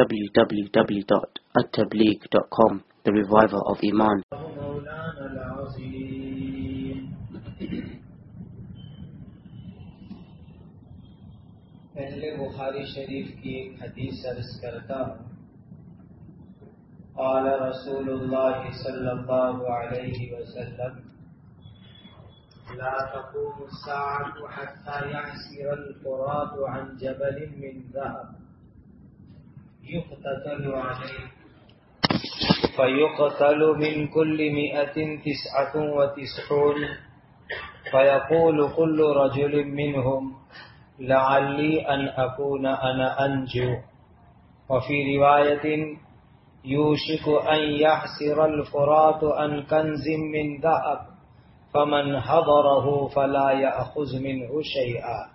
www.attableek.com The Reviver of Iman. پہلے بخاری شریف کی ایک حدیث عرض کرتا ہوں۔ قال رسول الله صلى الله عليه وسلم، لا تقوم الساعة حتى يعسر الفرات عن جبل من ذهب. يقتتل عليه. فيقتل من كل مئة تسعة وتسعون. فيقول كل رجل منهم لعلي أن أكون أنا أنجو. وفي رواية يوشك أن يحسر الفرات عن كنز من ذهب فمن حضره فلا يأخذ منه شيئا.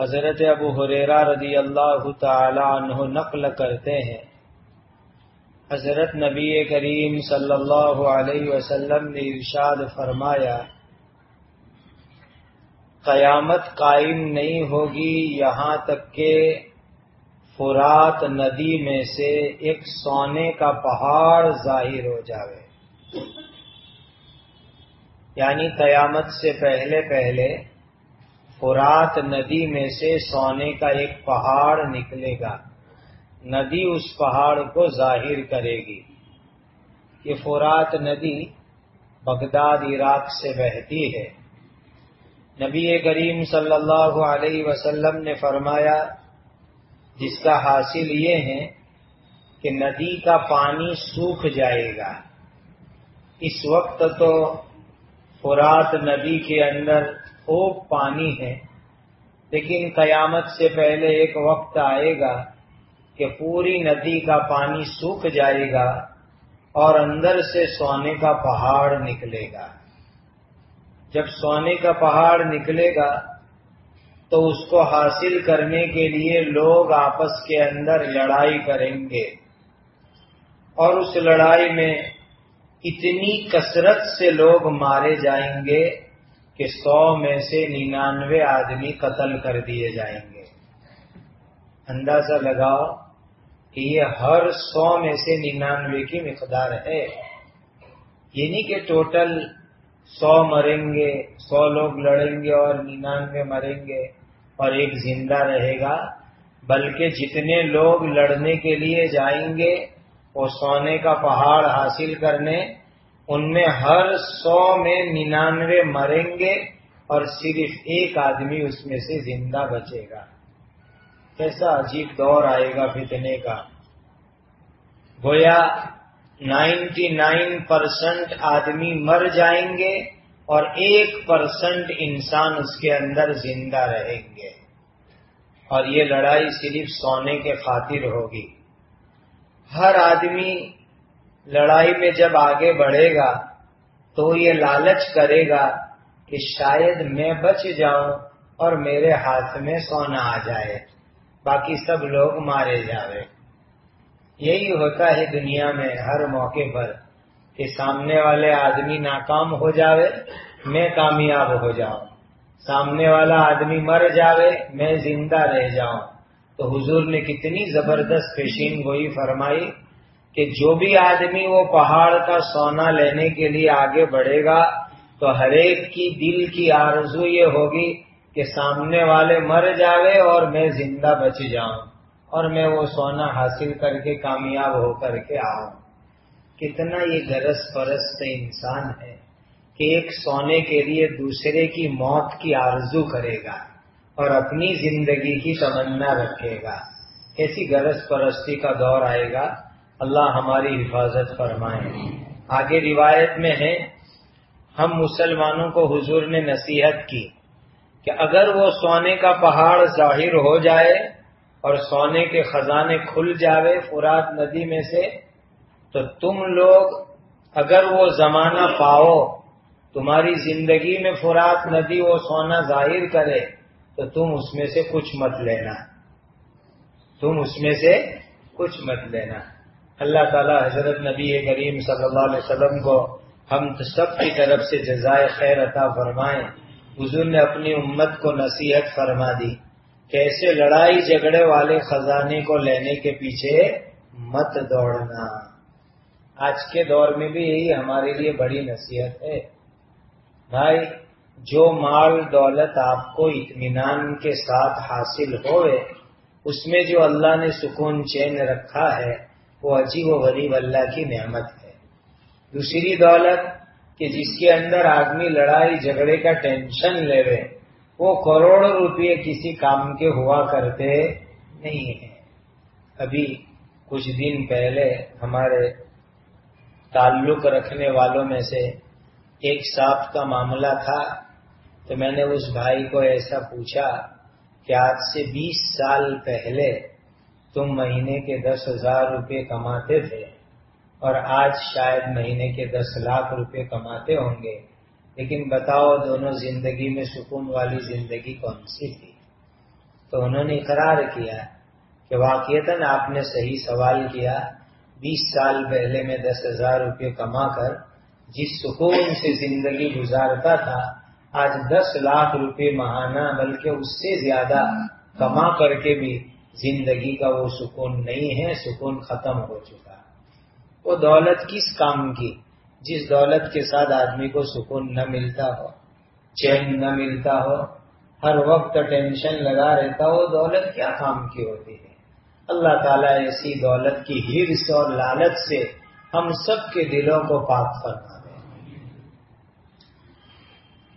حضرت ابو حریرہ رضی اللہ تعالی عنہ نقل کرتے ہیں۔ حضرت نبی کریم صلی اللہ علیہ وسلم نے ارشاد فرمایا، قیامت قائم نہیں ہوگی یہاں تک کہ فرات ندی میں سے ایک سونے کا پہاڑ ظاہر ہو جاوے۔ یعنی قیامت سے پہلے پہلے فرات ندی میں سے سونے کا ایک پہاڑ نکلے گا۔ ندی اس پہاڑ کو ظاہر کرے گی یہ فرات ندی بغداد، عراق سے بہتی ہے۔ نبی کریم صلی اللہ علیہ وسلم نے فرمایا، جس کا حاصل یہ ہے کہ ندی کا پانی سوکھ جائے گا۔ اس وقت تو فرات ندی کے اندر خوب پانی ہے، لیکن قیامت سے پہلے ایک وقت آئے گا کہ پوری ندی کا پانی سوکھ جائے گا اور اندر سے سونے کا پہاڑ نکلے گا۔ جب سونے کا پہاڑ نکلے گا تو اس کو حاصل کرنے کے لیے لوگ آپس کے اندر لڑائی کریں گے۔ اور اس لڑائی میں اتنی کثرت سے لوگ مارے جائیں گے کہ سو میں سے ننانوے آدمی قتل کر دیے جائیں گے۔ اندازہ لگاؤ کہ یہ ہر سو میں سے ننانوے کی مقدار ہے۔ یہ نہیں کہ ٹوٹل سو مریں گے، سو لوگ لڑیں گے اور ننانوے مریں گے اور ایک زندہ رہے گا، بلکہ جتنے لوگ لڑنے کے لیے جائیں گے، وہ سونے کا پہاڑ حاصل کرنے ان میں ہر سو میں ننانوے مریں گے اور صرف ایک آدمی اس میں سے زندہ بچے گا۔ کیسا عجیب دور آئے گا فتنے کا۔ گویا نائنٹی نائن پرسنٹ آدمی مر جائیں گے اور ایک پرسنٹ انسان اس کے اندر زندہ رہیں گے۔ اور یہ لڑائی صرف سونے کے خاطر ہوگی۔ ہر آدمی لڑائی میں جب آگے بڑھے گا تو یہ لالچ کرے گا کہ شاید میں بچ جاؤں اور میرے ہاتھ میں سونا آ جائے۔ باقی سب لوگ مارے جاوے۔ یہی ہوتا ہے دنیا میں ہر موقع پر کہ سامنے والے آدمی ناکام ہو جاوے، میں کامیاب ہو جاؤں۔ سامنے والا آدمی مر جاوے، میں زندہ رہ جاؤں۔ تو حضور نے کتنی زبردست پیشین گوئی فرمائی کہ جو بھی آدمی وہ پہاڑ کا سونا لینے کے لیے آگے بڑھے گا، تو ہر ایک کی دل کی آرزو یہ ہوگی کہ سامنے والے مر جاوے اور میں زندہ بچ جاؤں اور میں وہ سونا حاصل کر کے کامیاب ہو کر کے آؤں۔ کتنا یہ گرس پرست انسان ہے کہ ایک سونے کے لیے دوسرے کی موت کی آرزو کرے گا اور اپنی زندگی کی تمنا رکھے گا۔ ایسی گرس پرستی کا دور آئے گا اللہ ہماری حفاظت فرمائے۔ آگے روایت میں ہے، ہم مسلمانوں کو حضور نے نصیحت کی کہ اگر وہ سونے کا پہاڑ ظاہر ہو جائے اور سونے کے خزانے کھل جاوے فرات ندی میں سے، تو تم لوگ اگر وہ زمانہ پاؤ، تمہاری زندگی میں فرات ندی وہ سونا ظاہر کرے، تو تم اس میں سے کچھ مت لینا۔ تم اس میں سے کچھ مت لینا۔ اللہ تعالی حضرت نبی کریم صلی اللہ علیہ وسلم کو ہم سب کی طرف سے جزائے خیر عطا فرمائیں حضور نے اپنی امت کو نصیحت فرما دی۔ کیسے لڑائی جھگڑے والے خزانے کو لینے کے پیچھے مت دوڑنا۔ آج کے دور میں بھی یہی ہمارے لیے بڑی نصیحت ہے۔ بھائی، جو مال دولت آپ کو اطمینان کے ساتھ حاصل ہوئے، اس میں جو اللہ نے سکون چین رکھا ہے وہ عجیب و غریب اللہ کی نعمت ہے۔ دوسری دولت کہ جس کے اندر آدمی لڑائی جھگڑے کا ٹینشن لے رہے، وہ کروڑوں روپے کسی کام کے ہوا کرتے نہیں ہیں۔ ابھی کچھ دن پہلے ہمارے تعلق رکھنے والوں میں سے ایک صاحب کا معاملہ تھا۔ تو میں نے اس بھائی کو ایسا پوچھا کہ آج سے بیس سال پہلے تم مہینے کے دس ہزار روپے کماتے تھے اور آج شاید مہینے کے دس لاکھ روپے کماتے ہوں گے۔ لیکن بتاؤ دونوں زندگی میں سکون والی زندگی کون سی تھی؟ تو انہوں نے اقرار کیا کہ واقعتاً آپ نے صحیح سوال کیا، بیس سال پہلے میں دس ہزار روپے کما کر جس سکون سے زندگی گزارتا تھا، آج دس لاکھ روپے ماہانہ، بلکہ اس سے زیادہ کما کر کے بھی زندگی کا وہ سکون نہیں ہے، سکون ختم ہو چکا۔ وہ دولت کس کام کی؟ جس دولت کے ساتھ آدمی کو سکون نہ ملتا ہو، چین نہ ملتا ہو، ہر وقت ٹینشن لگا رہتا ہو، دولت کیا کام کی ہوتی ہے؟ اللہ تعالیٰ ایسی دولت کی ہرس اور لالچ سے ہم سب کے دلوں کو پاک فرما دیں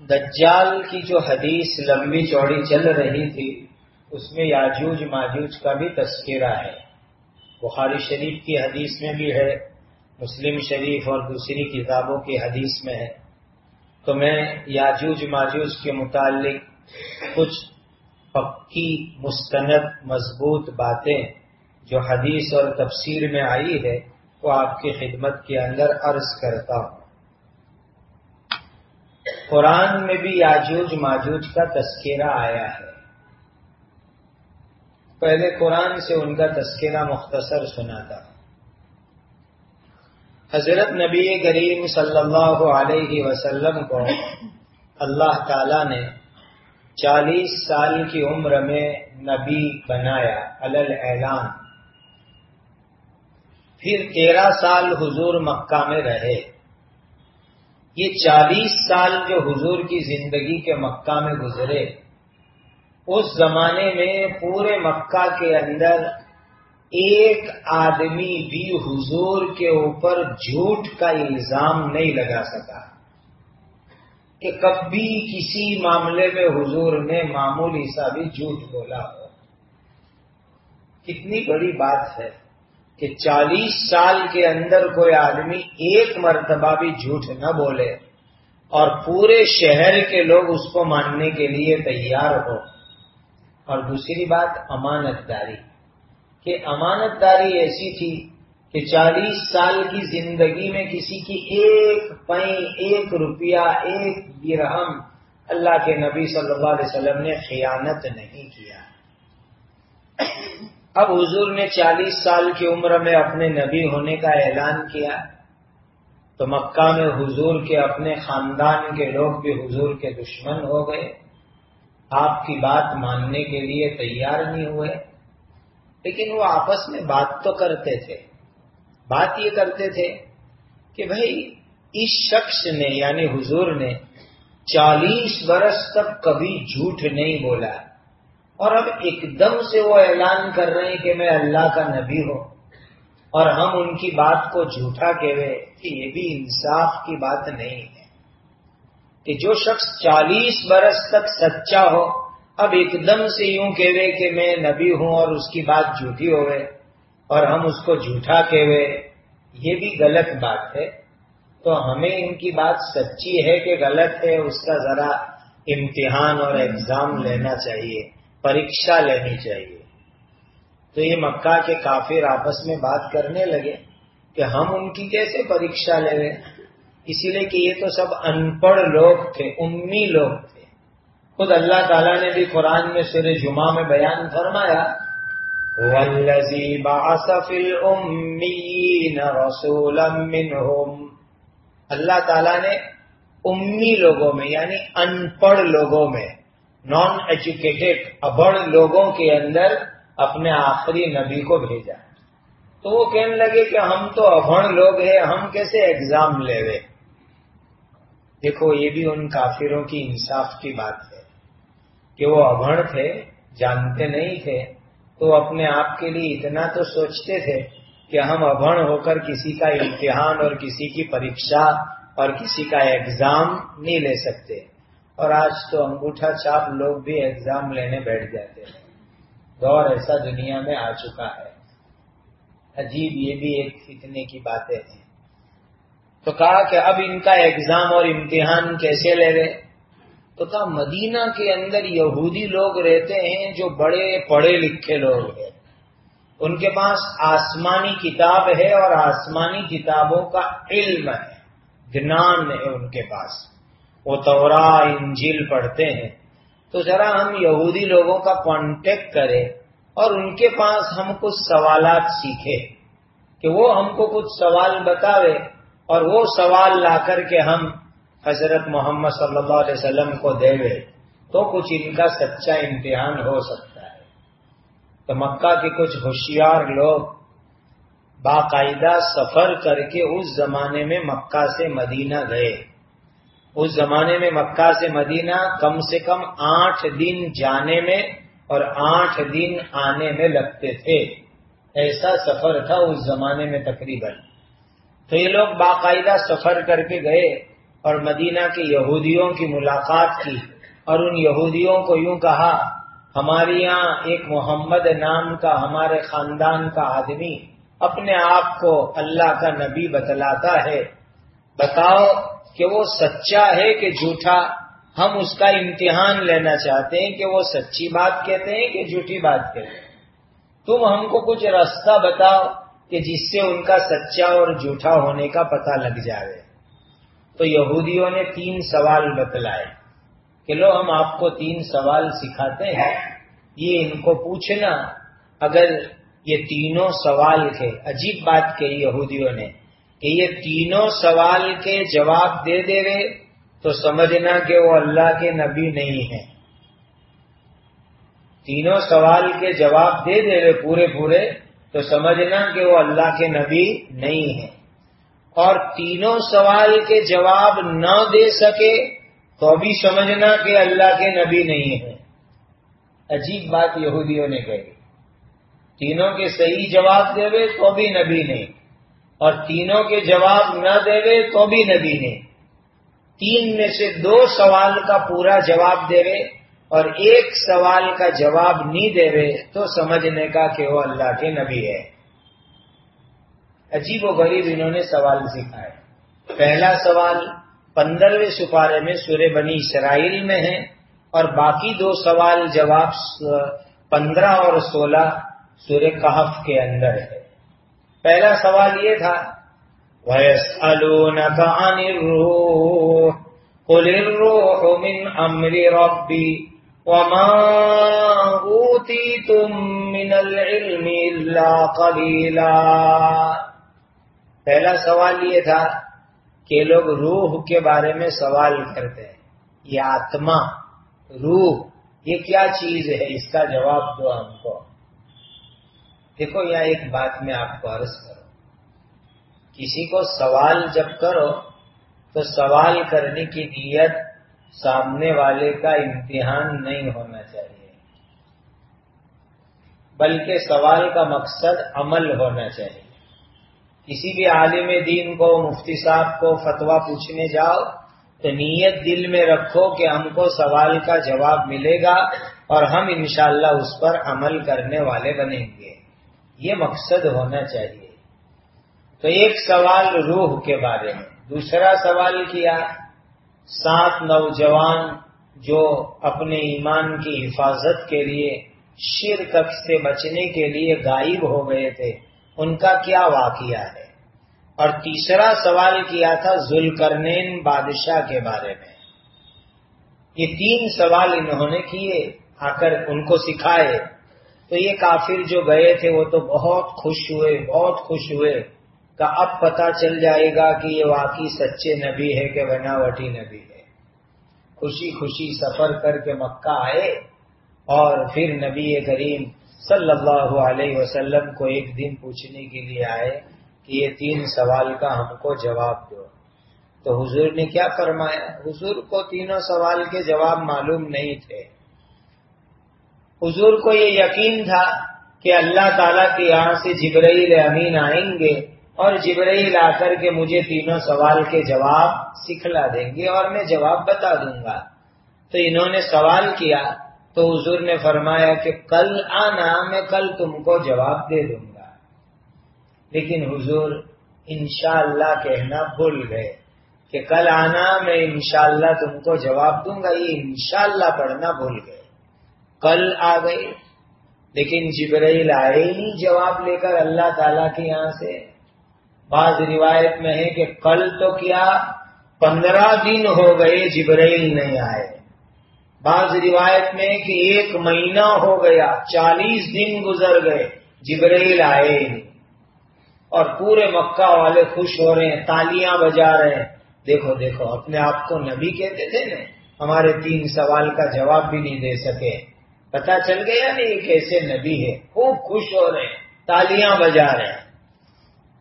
دجال کی جو حدیث لمبی چوڑی چل رہی تھی اس میں یاجوج ماجوج کا بھی تذکرہ ہے۔ بخاری شریف کی حدیث میں بھی ہے، مسلم شریف اور دوسری کتابوں کی حدیث میں ہے۔ تو میں یاجوج ماجوج کے متعلق کچھ پکی، مستند، مضبوط باتیں جو حدیث اور تفسیر میں آئی ہے، وہ آپ کی خدمت کے اندر عرض کرتا ہوں۔ قرآن میں بھی یاجوج ماجوج کا تذکرہ آیا ہے۔ پہلے قرآن سے ان کا تذکرہ مختصر سنا تھا۔ حضرت نبی کریم صلی اللہ علیہ وسلم کو اللہ تعالی نے چالیس سال کی عمر میں نبی بنایا الل اعلان پھر تیرہ سال حضور مکہ میں رہے۔ یہ چالیس سال جو حضور کی زندگی کے مکہ میں گزرے اس زمانے میں پورے مکہ کے اندر ایک آدمی بھی حضور کے اوپر جھوٹ کا الزام نہیں لگا سکا۔ کہ کبھی کسی معاملے میں حضور نے معمولی سا بھی جھوٹ بولا ہو۔ کتنی بڑی بات ہے کہ چالیس سال کے اندر کوئی آدمی ایک مرتبہ بھی جھوٹ نہ بولے اور پورے شہر کے لوگ اس کو ماننے کے لیے تیار ہو۔ اور دوسری بات امانت داری کہ امانت داری ایسی تھی کہ چالیس سال کی زندگی میں کسی کی ایک پیں ایک روپیہ، ایک درہم اللہ کے نبی صلی اللہ علیہ وسلم نے خیانت نہیں کیا۔ اب حضور نے چالیس سال کی عمر میں اپنے نبی ہونے کا اعلان کیا، تو مکہ میں حضور کے اپنے خاندان کے لوگ بھی حضور کے دشمن ہو گئے۔ آپ کی بات ماننے کے لیے تیار نہیں ہوئے۔ لیکن وہ آپس میں بات تو کرتے تھے۔ بات یہ کرتے تھے کہ بھائی، اس شخص نے یعنی حضور نے چالیس برس تک کبھی جھوٹ نہیں بولا۔ اور اب ایک دم سے وہ اعلان کر رہے ہیں کہ میں اللہ کا نبی ہوں۔ اور ہم ان کی بات کو جھوٹا کہے کہ یہ بھی انصاف کی بات نہیں۔ ہے کہ جو شخص چالیس برس تک سچا ہو، اب ایک دم سے یوں کہوے کہ میں نبی ہوں اور اس کی بات جھوٹی ہوئے اور ہم اس کو جھوٹا کہوے، یہ بھی غلط بات ہے۔ تو ہمیں ان کی بات سچی ہے کہ غلط ہے، اس کا ذرا امتحان اور ایگزام لینا چاہیے، پریکشا لینی چاہیے۔ تو یہ مکہ کے کافر آپس میں بات کرنے لگے کہ ہم ان کی کیسے پریکشا لے رہے اسی لیے کہ یہ تو سب ان پڑھ لوگ تھے، امی لوگ تھے۔ خود اللہ تعالیٰ نے بھی قرآن میں سر جمعہ میں بیان فرمایا اللہ تعالیٰ نے امی لوگوں میں یعنی ان پڑھ لوگوں میں نان ایجوکیٹڈ ابڑ لوگوں کے اندر اپنے آخری نبی کو بھیجا۔ تو وہ کہنے لگے کہ ہم تو ابڑ لوگ ہیں، ہم کیسے ایگزام لے رہے؟ دیکھو، یہ بھی ان کافروں کی انصاف کی بات ہے کہ وہ ابڑ تھے، جانتے نہیں تھے، تو اپنے آپ کے لیے اتنا تو سوچتے تھے کہ ہم ابڑ ہو کر کسی کا امتحان اور کسی کی پریکشا اور کسی کا ایگزام نہیں لے سکتے۔ اور آج تو انگوٹھا چاپ لوگ بھی ایگزام لینے بیٹھ جاتے ہیں۔ دور ایسا دنیا میں آ چکا ہے۔ عجیب یہ بھی ایک فتنے کی باتیں ہیں۔ تو کہا کہ اب ان کا ایگزام اور امتحان کیسے لے گئے تو کہا، مدینہ کے اندر یہودی لوگ رہتے ہیں جو بڑے پڑھے لکھے لوگ ہیں۔ ان کے پاس آسمانی کتاب ہے اور آسمانی کتابوں کا علم ہے جنان ہے ان کے پاس۔ وہ تورا انجیل پڑھتے ہیں۔ تو ذرا ہم یہودی لوگوں کا کانٹیکٹ کریں اور ان کے پاس ہم کچھ سوالات سیکھے کہ وہ ہم کو کچھ سوال بتاوے۔ اور وہ سوال لا کر کے ہم حضرت محمد صلی اللہ علیہ وسلم کو دے تو کچھ ان کا سچا امتحان ہو سکتا ہے۔ تو مکہ کے کچھ ہوشیار لوگ باقاعدہ سفر کر کے اس زمانے میں مکہ سے مدینہ گئے۔ اس زمانے میں مکہ سے مدینہ کم سے کم آٹھ دن جانے میں اور آٹھ دن آنے میں لگتے تھے۔ ایسا سفر تھا اس زمانے میں تقریباً۔ تو یہ لوگ باقاعدہ سفر کر کے گئے اور مدینہ کے یہودیوں کی ملاقات کی اور ان یہودیوں کو یوں کہا، ہمارے یہاں ایک محمد نام کا، ہمارے خاندان کا آدمی اپنے آپ کو اللہ کا نبی بتلاتا ہے۔ بتاؤ کہ وہ سچا ہے کہ جھوٹا؟ ہم اس کا امتحان لینا چاہتے ہیں کہ وہ سچی بات کہتے ہیں کہ جھوٹی بات کہتے ہیں۔ تم ہم کو کچھ راستہ بتاؤ۔ کہ جس سے ان کا سچا اور جھوٹا ہونے کا پتہ لگ جائے تو یہودیوں نے تین سوال بتلائے کہ لو ہم آپ کو تین سوال سکھاتے ہیں، یہ ان کو پوچھنا۔ اگر یہ تینوں سوال کے عجیب بات کہی یہودیوں نے کہ یہ تینوں سوال کے جواب دے دے رہے تو سمجھنا کہ وہ اللہ کے نبی نہیں ہیں۔ تینوں سوال کے جواب دے دے رہے پورے پورے تو سمجھنا کہ وہ اللہ کے نبی نہیں ہے اور تینوں سوال کے جواب نہ دے سکے تو بھی سمجھنا کہ اللہ کے نبی نہیں ہے عجیب بات یہودیوں نے کہی۔ تینوں کے صحیح جواب دے تو بھی نبی نہیں۔ اور تینوں کے جواب نہ دے تو بھی نبی نہیں۔ تین میں سے دو سوال کا پورا جواب دے اور ایک سوال کا جواب نہیں دے رہے تو سمجھنے کا کہ وہ اللہ کے نبی ہے۔ عجیب و غریب انہوں نے سوال سکھائے پہلا سوال پندرہویں سپارے میں سورہ بنی اسرائیل میں ہے اور باقی دو سوال جواب پندرہ اور سولہ سورہ کہف کے اندر ہے۔ پہلا سوال یہ تھا وما أوتيتم من العلم إلا قليلا۔ پہلا سوال یہ تھا کہ لوگ روح کے بارے میں سوال کرتے ہیں، یہ آتما، روح، یہ کیا چیز ہے؟ اس کا جواب دو ہم کو۔ دیکھو، یہاں ایک بات میں آپ کو عرض کروں۔ کسی کو سوال جب کرو تو سوال کرنے کی نیت سامنے والے کا امتحان نہیں ہونا چاہیے۔ بلکہ سوال کا مقصد عمل ہونا چاہیے۔ کسی بھی عالم دین کو، مفتی صاحب کو فتوا پوچھنے جاؤ، تو نیت دل میں رکھو کہ ہم کو سوال کا جواب ملے گا اور ہم انشاءاللہ اس پر عمل کرنے والے بنیں گے۔ یہ مقصد ہونا چاہیے۔ تو ایک سوال روح کے بارے میں، دوسرا سوال کیا؟ سات نوجوان جو اپنے ایمان کی حفاظت کے لیے شرکت سے بچنے کے لیے غائب ہو گئے تھے، ان کا کیا واقعہ ہے؟ اور تیسرا سوال کیا تھا ذوالکرنین بادشاہ کے بارے میں؟ یہ تین سوال انہوں نے کیے، آ کر ان کو سکھائے۔ تو یہ کافر جو گئے تھے، وہ تو بہت خوش ہوئے، بہت خوش ہوئے۔ کا اب پتا چل جائے گا کہ یہ واقعی سچے نبی ہے کہ بناوٹی نبی ہے۔ خوشی خوشی سفر کر کے مکہ آئے اور پھر نبی کریم صلی اللہ علیہ وسلم کو ایک دن پوچھنے کے لیے آئے کہ یہ تین سوال کا ہم کو جواب دو۔ تو حضور نے کیا فرمایا؟ حضور کو تینوں سوال کے جواب معلوم نہیں تھے۔ حضور کو یہ یقین تھا کہ اللہ تعالیٰ کے یہاں سے جبرائیل امین آئیں گے۔ اور جبرائیل آ کر کے مجھے تینوں سوال کے جواب سکھلا دیں گے اور میں جواب بتا دوں گا۔ تو انہوں نے سوال کیا تو حضور نے فرمایا کہ کل آنا، میں کل تم کو جواب دے دوں گا۔ لیکن حضور انشاءاللہ کہنا بھول گئے کہ کل آنا، میں انشاءاللہ تم کو جواب دوں گا، یہ انشاءاللہ پڑھنا بھول گئے۔ کل آ گئے، لیکن جبرائیل آئے ہی جواب لے کر اللہ تعالی کے یہاں سے بعض روایت میں ہے کہ کل تو کیا پندرہ دن ہو گئے جبرائیل نہیں آئے۔ بعض روایت میں کہ ایک مہینہ ہو گیا، چالیس دن گزر گئے، جبرائیل آئے اور پورے مکہ والے خوش ہو رہے ہیں، تالیاں بجا رہے ہیں۔ دیکھو دیکھو، اپنے آپ کو نبی کہتے تھے نا، ہمارے تین سوال کا جواب بھی نہیں دے سکے۔ پتا چل گیا نا یہ کیسے نبی ہے، خوب خوش ہو رہے ہیں، تالیاں بجا رہے ہیں۔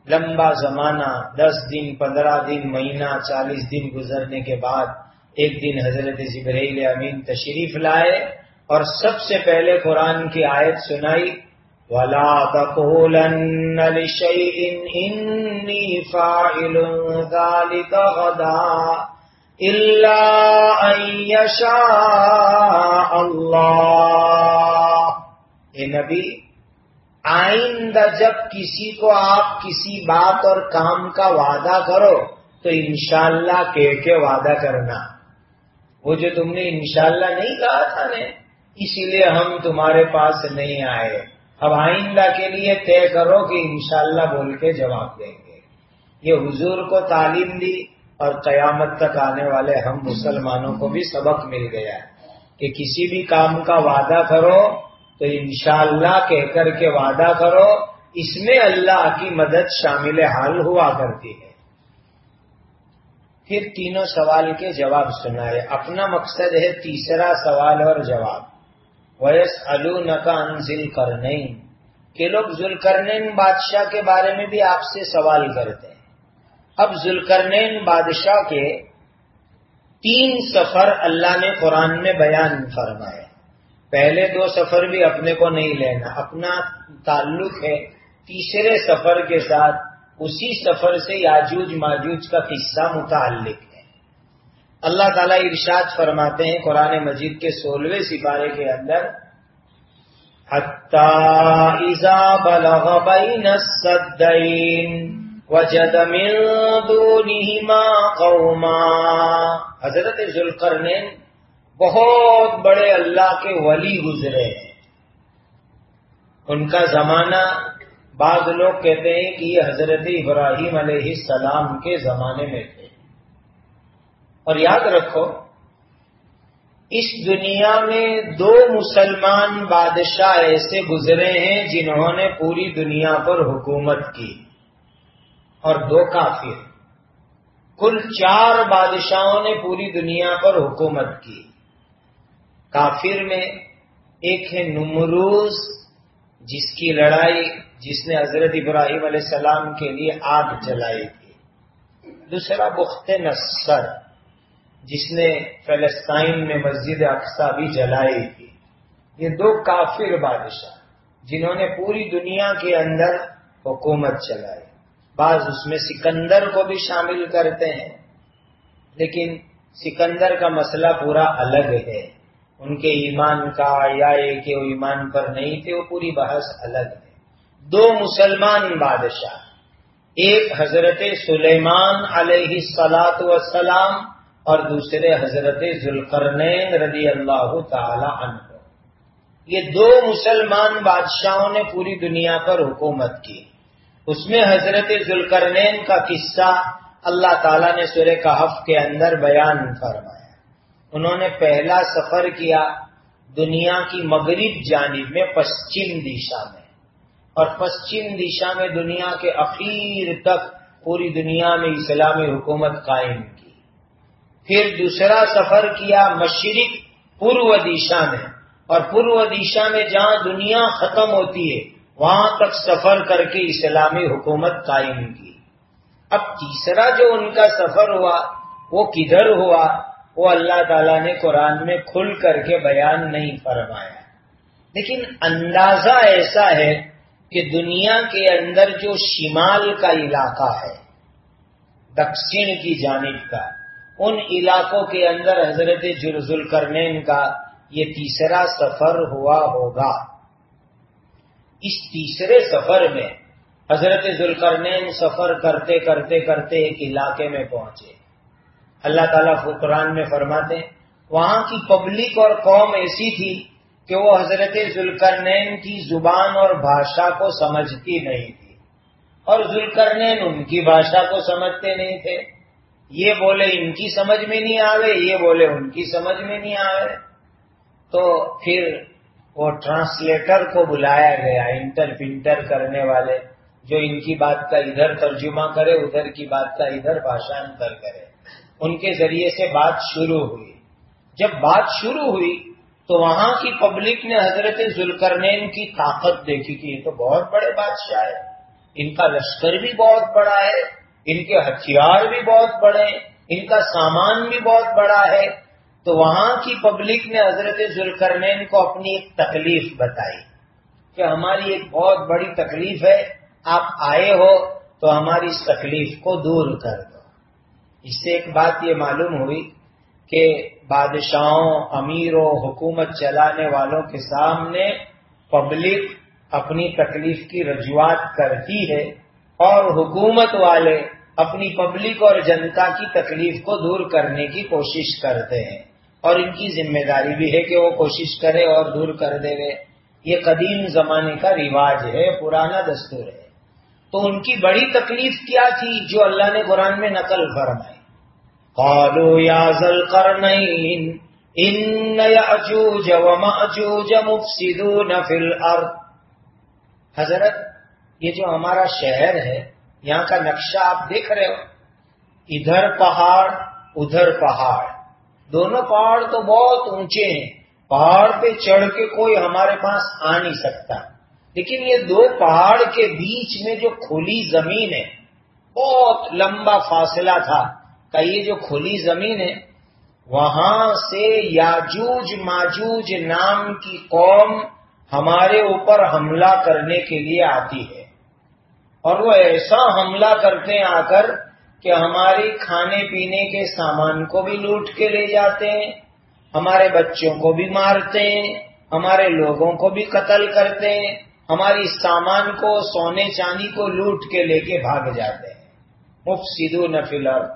لمبا زمانہ، دس دن، پندرہ دن، مہینہ، چالیس دن گزرنے کے بعد ایک دن حضرت جبرائیل امین تشریف لائے اور سب سے پہلے قرآن کی آیت سنائی، ولا اے نبی آئندہ جب کسی کو آپ کسی بات اور کام کا وعدہ کرو تو انشاءاللہ کہہ کے وعدہ کرنا۔ وہ جو تم نے انشاءاللہ نہیں کہا تھا نا، اسی لیے ہم تمہارے پاس نہیں آئے۔ اب آئندہ کے لیے طے کرو کہ انشاءاللہ بول کے جواب دیں گے۔ یہ حضور کو تعلیم دی اور قیامت تک آنے والے ہم مسلمانوں کو بھی سبق مل گیا کہ کسی بھی کام کا وعدہ کرو تو انشاءاللہ کہہ کر کے وعدہ کرو، اس میں اللہ کی مدد شامل حال ہوا کرتی ہے۔ پھر تینوں سوال کے جواب سنائے۔ اپنا مقصد ہے تیسرا سوال اور جواب۔ ویس النکا انزل کرنے کہ لوگ ذلکرنین بادشاہ کے بارے میں بھی آپ سے سوال کرتے ہیں۔ اب ذلکرنین بادشاہ کے تین سفر اللہ نے قرآن میں بیان فرمائے۔ پہلے دو سفر بھی اپنے کو نہیں لینا، اپنا تعلق ہے تیسرے سفر کے ساتھ اسی سفر سے یاجوج ماجوج کا قصہ متعلق ہے۔ اللہ تعالیٰ ارشاد فرماتے ہیں قرآن مجید کے سولہویں سپارے کے اندر قوما۔ حضرت ذوالقر بہت بڑے اللہ کے ولی گزرے۔ ہیں ان کا زمانہ بعض لوگ کہتے ہیں کہ یہ حضرت ابراہیم علیہ السلام کے زمانے میں تھے۔ اور یاد رکھو، اس دنیا میں دو مسلمان بادشاہ ایسے گزرے ہیں جنہوں نے پوری دنیا پر حکومت کی، اور دو کافر۔ کل چار بادشاہوں نے پوری دنیا پر حکومت کی۔ کافر میں ایک ہے نمروز، جس کی لڑائی جس نے حضرت ابراہیم علیہ السلام کے لیے آگ جلائی تھی۔ دوسرا، بخت نصر، جس نے فلسطین میں مسجد اقسا بھی جلائی تھی۔ یہ دو کافر بادشاہ جنہوں نے پوری دنیا کے اندر حکومت چلائی۔ بعض اس میں سکندر کو بھی شامل کرتے ہیں، لیکن سکندر کا مسئلہ پورا الگ ہے۔ ان کے ایمان کا یا کہ وہ ایمان پر نہیں تھے، وہ پوری بحث الگ ہے۔ دو مسلمان بادشاہ، ایک حضرت سلیمان علیہ سلاط وسلام اور دوسرے حضرت ذوالقرنین رضی اللہ تعالی عنہ۔ یہ دو مسلمان بادشاہوں نے پوری دنیا پر حکومت کی۔ اس میں حضرت ذوالقرنین کا قصہ اللہ تعالیٰ نے سورہ کہف کے اندر بیان فرمایا۔ انہوں نے پہلا سفر کیا دنیا کی مغرب جانب میں پشچم دشا میں۔ اور پشچم دشا میں دنیا کے اخیر تک پوری دنیا میں اسلامی حکومت قائم کی۔ پھر دوسرا سفر کیا مشرق پورو دیشا میں۔ اور پورو دیشا میں جہاں دنیا ختم ہوتی ہے، وہاں تک سفر کر کے اسلامی حکومت قائم کی۔ اب تیسرا جو ان کا سفر ہوا، وہ کدھر ہوا؟ وہ اللہ تعالیٰ نے قرآن میں کھل کر کے بیان نہیں فرمایا۔ لیکن اندازہ ایسا ہے کہ دنیا کے اندر جو شمال کا علاقہ ہے، دکشن کی جانب کا، ان علاقوں کے اندر حضرت جرزل کرنین کا یہ تیسرا سفر ہوا ہوگا۔ اس تیسرے سفر میں حضرت ذوالکرنین سفر کرتے کرتے کرتے ایک علاقے میں پہنچے۔ اللہ تعالیٰ قرآن میں فرماتے وہاں کی پبلک اور قوم ایسی تھی کہ وہ حضرت ذوالکرنین کی زبان اور بھاشا کو سمجھتی نہیں تھی۔ اور ذوالکرنین ان کی بھاشا کو سمجھتے نہیں تھے۔ یہ بولے ان کی سمجھ میں نہیں آوے، یہ بولے ان کی سمجھ میں نہیں آوے۔ تو پھر وہ ٹرانسلیٹر کو بلایا گیا، انٹر پنٹر کرنے والے، جو ان کی بات کا ادھر ترجمہ کرے، ادھر کی بات کا ادھر بھاشانتر کرے۔ ان کے ذریعے سے بات شروع ہوئی۔ جب بات شروع ہوئی تو وہاں کی پبلک نے حضرت ذوالکرنین کی طاقت دیکھی کہ یہ تو بہت بڑے بادشاہ ہے ان کا لشکر بھی بہت بڑا ہے، ان کے ہتھیار بھی بہت بڑے ہیں، ان کا سامان بھی بہت بڑا ہے۔ تو وہاں کی پبلک نے حضرت ذوالکرنین کو اپنی ایک تکلیف بتائی کہ ہماری ایک بہت بڑی تکلیف ہے، آپ آئے ہو تو ہماری اس تکلیف کو دور کر دو۔ اس سے ایک بات یہ معلوم ہوئی کہ بادشاہوں، امیروں، حکومت چلانے والوں کے سامنے پبلک اپنی تکلیف کی رجوعات کرتی ہے اور حکومت والے اپنی پبلک اور جنتا کی تکلیف کو دور کرنے کی کوشش کرتے ہیں۔ اور ان کی ذمہ داری بھی ہے کہ وہ کوشش کرے اور دور کر دے۔ گے یہ قدیم زمانے کا رواج ہے، پرانا دستور ہے۔ تو ان کی بڑی تکلیف کیا تھی جو اللہ نے قرآن میں نقل فرمائی؟ قالوا يا ذا القرنين إن يأجوج ومأجوج مفسدون في الأرض. حضرت، یہ جو ہمارا شہر ہے، یہاں کا نقشہ آپ دیکھ رہے ہو۔ ادھر پہاڑ ادھر پہاڑ۔ دونوں پہاڑ تو بہت اونچے ہیں۔ پہاڑ پہ چڑھ کے کوئی ہمارے پاس آ نہیں سکتا۔ لیکن یہ دو پہاڑ کے بیچ میں جو کھلی زمین ہے، بہت لمبا فاصلہ تھا۔ یہ جو کھلی زمین ہے، وہاں سے یاجوج ماجوج نام کی قوم ہمارے اوپر حملہ کرنے کے لیے آتی ہے۔ اور وہ ایسا حملہ کرتے ہیں آ کر کہ ہماری کھانے پینے کے سامان کو بھی لوٹ کے لے جاتے ہیں، ہمارے بچوں کو بھی مارتے ہیں، ہمارے لوگوں کو بھی قتل کرتے ہیں، ہماری سامان کو، سونے چاندی کو لوٹ کے لے کے بھاگ جاتے ہیں۔ مفت سیدھو نفلر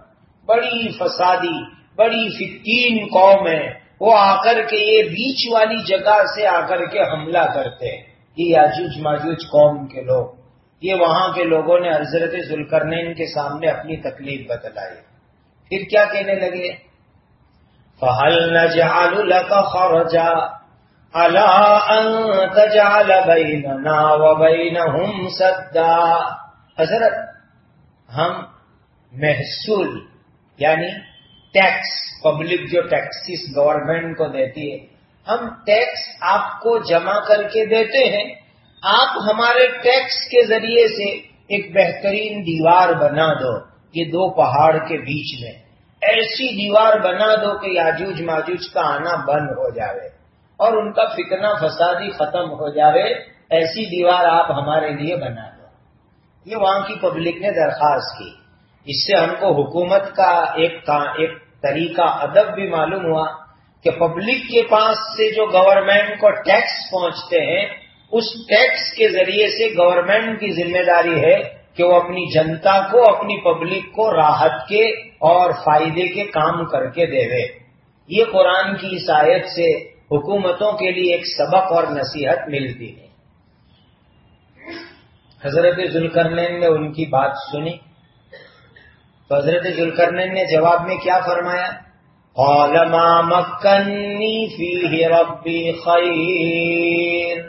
بڑی فسادی، بڑی فتین قوم ہے۔ وہ آ کر کے یہ بیچ والی جگہ سے آ کر کے حملہ کرتے ہیں۔ یہ یاجوج ماجوج قوم کے لوگ۔ یہ وہاں کے لوگوں نے حضرت ذوالکرنین کے سامنے اپنی تکلیف بتلائی۔ پھر کیا کہنے لگے؟ فہل نجعل لك خرجا على ان تجعل بيننا وبينهم سدا۔ حضرت، ہم محصول یعنی ٹیکس پبلک جو ٹیکسز گورنمنٹ کو دیتی ہے۔ ہم ٹیکس آپ کو جمع کر کے دیتے ہیں۔ آپ ہمارے ٹیکس کے ذریعے سے ایک بہترین دیوار بنا دو۔ یہ دو پہاڑ کے بیچ میں۔ ایسی دیوار بنا دو کہ یاجوج ماجوج کا آنا بند ہو جاوے اور ان کا فتنہ فسادی ختم ہو جاوے۔ ایسی دیوار آپ ہمارے لیے بنا دو۔ یہ وہاں کی پبلک نے درخواست کی۔ اس سے ہم کو حکومت کا ایک ایک طریقہ ادب بھی معلوم ہوا کہ پبلک کے پاس سے جو گورنمنٹ کو ٹیکس پہنچتے ہیں، اس ٹیکس کے ذریعے سے گورنمنٹ کی ذمہ داری ہے کہ وہ اپنی جنتا کو، اپنی پبلک کو راحت کے اور فائدے کے کام کر کے دے دے۔ یہ قرآن کی عیسائیت سے حکومتوں کے لیے ایک سبق اور نصیحت ملتی ہے۔ حضرت ذوالکرنین نے ان کی بات سنی۔ تو حضرت ذوالکرنین نے جواب میں کیا فرمایا؟ مکنی فی ربی خیر۔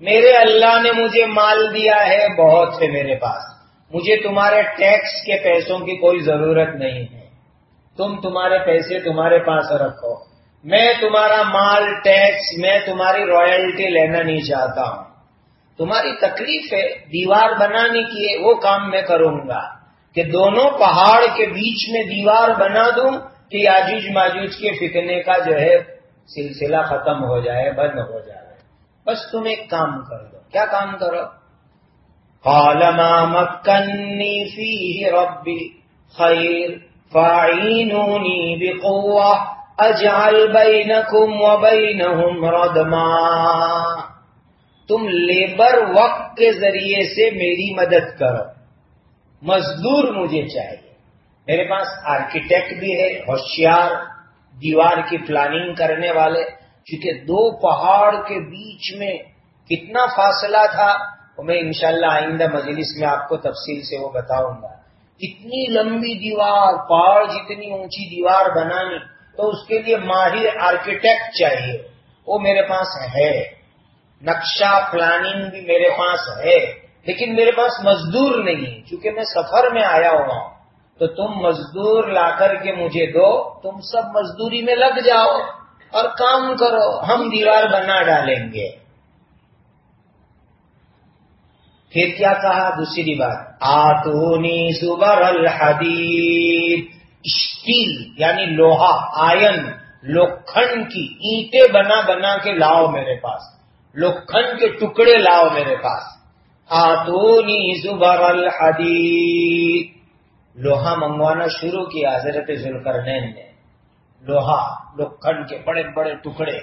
میرے اللہ نے مجھے مال دیا ہے، بہت ہے میرے پاس۔ مجھے تمہارے ٹیکس کے پیسوں کی کوئی ضرورت نہیں ہے۔ تم تمہارے پیسے تمہارے پاس رکھو۔ میں تمہارا مال، ٹیکس، میں تمہاری رائلٹی لینا نہیں چاہتا ہوں۔ تمہاری تکلیف ہے، دیوار بنانے کی ہے، وہ کام میں کروں گا۔ کہ دونوں پہاڑ کے بیچ میں دیوار بنا دوں کہ آجوج ماجوج کے فتنے کا جو ہے سلسلہ ختم ہو جائے، بند ہو جائے۔ بس تم ایک کام کر دو۔ کیا کام کرو؟ مکنی فی ربی خیر فاعینونی بقوہ اجعل بینکم و بینہم ردما۔ تم لیبر وقت کے ذریعے سے میری مدد کرو۔ مزدور مجھے چاہیے۔ میرے پاس آرکیٹیکٹ بھی ہے، ہوشیار، دیوار کی پلاننگ کرنے والے۔ چونکہ دو پہاڑ کے بیچ میں کتنا فاصلہ تھا، وہ میں انشاءاللہ آئندہ مجلس میں آپ کو تفصیل سے وہ بتاؤں گا۔ اتنی لمبی دیوار، پہاڑ جتنی اونچی دیوار بنانی، تو اس کے لیے ماہر آرکیٹیکٹ چاہیے۔ وہ میرے پاس ہے۔ نقشہ پلاننگ بھی میرے پاس ہے۔ لیکن میرے پاس مزدور نہیں چونکہ میں سفر میں آیا ہوا ہوں۔ تو تم مزدور لا کر کے مجھے دو، تم سب مزدوری میں لگ جاؤ اور کام کرو، ہم دیوار بنا ڈالیں گے۔ پھر کیا کہا دوسری بات آتونی زبر الحدید۔ اسٹیل یعنی لوہا، آئن، لوکھن کی اینٹیں بنا بنا کے لاؤ میرے پاس۔ لوکھن کے ٹکڑے لاؤ میرے پاس۔ آتونی زبر الحدید۔ لوہا منگوانا شروع کیا حضرت ذوالکرنین نے۔ لوہا لوکھن کے بڑے بڑے ٹکڑے۔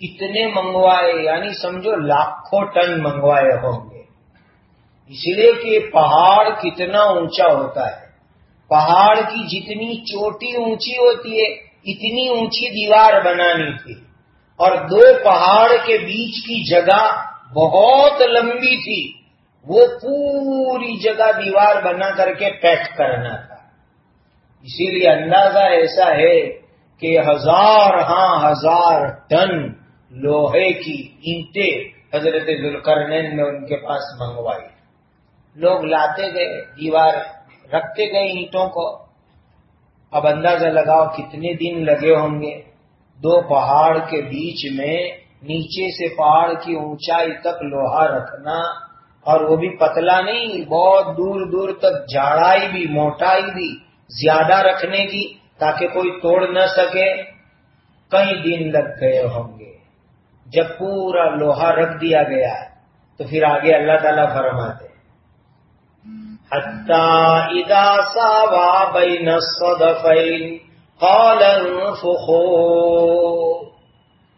اتنے منگوائے یعنی سمجھو لاکھوں ٹن منگوائے ہوں گے۔ اس لیے کہ پہاڑ کتنا اونچا ہوتا ہے۔ پہاڑ کی جتنی چوٹی اونچی ہوتی ہے، اتنی اونچی دیوار بنانی تھی۔ اور دو پہاڑ کے بیچ کی جگہ بہت لمبی تھی۔ وہ پوری جگہ دیوار بنا کر کے پیک کرنا تھا۔ اسی لیے اندازہ ایسا ہے کہ ہزار ہاں ہزار ٹن لوہے کی اینٹیں حضرت ذوالکرنین نے ان کے پاس منگوائی۔ لوگ لاتے گئے، دیوار رکھتے گئے اینٹوں کو۔ اب اندازہ لگاؤ کتنے دن لگے ہوں گے۔ دو پہاڑ کے بیچ میں نیچے سے پہاڑ کی اونچائی تک لوہا رکھنا اور وہ بھی پتلا نہیں، بہت دور دور تک جاڑائی بھی، موٹائی بھی، زیادہ رکھنے کی، تاکہ کوئی توڑ نہ سکے۔ کئی دن لگ گئے ہوں گے۔ جب پورا لوہا رکھ دیا گیا، تو پھر آگے اللہ تعالی فرماتے ادا سا وا بین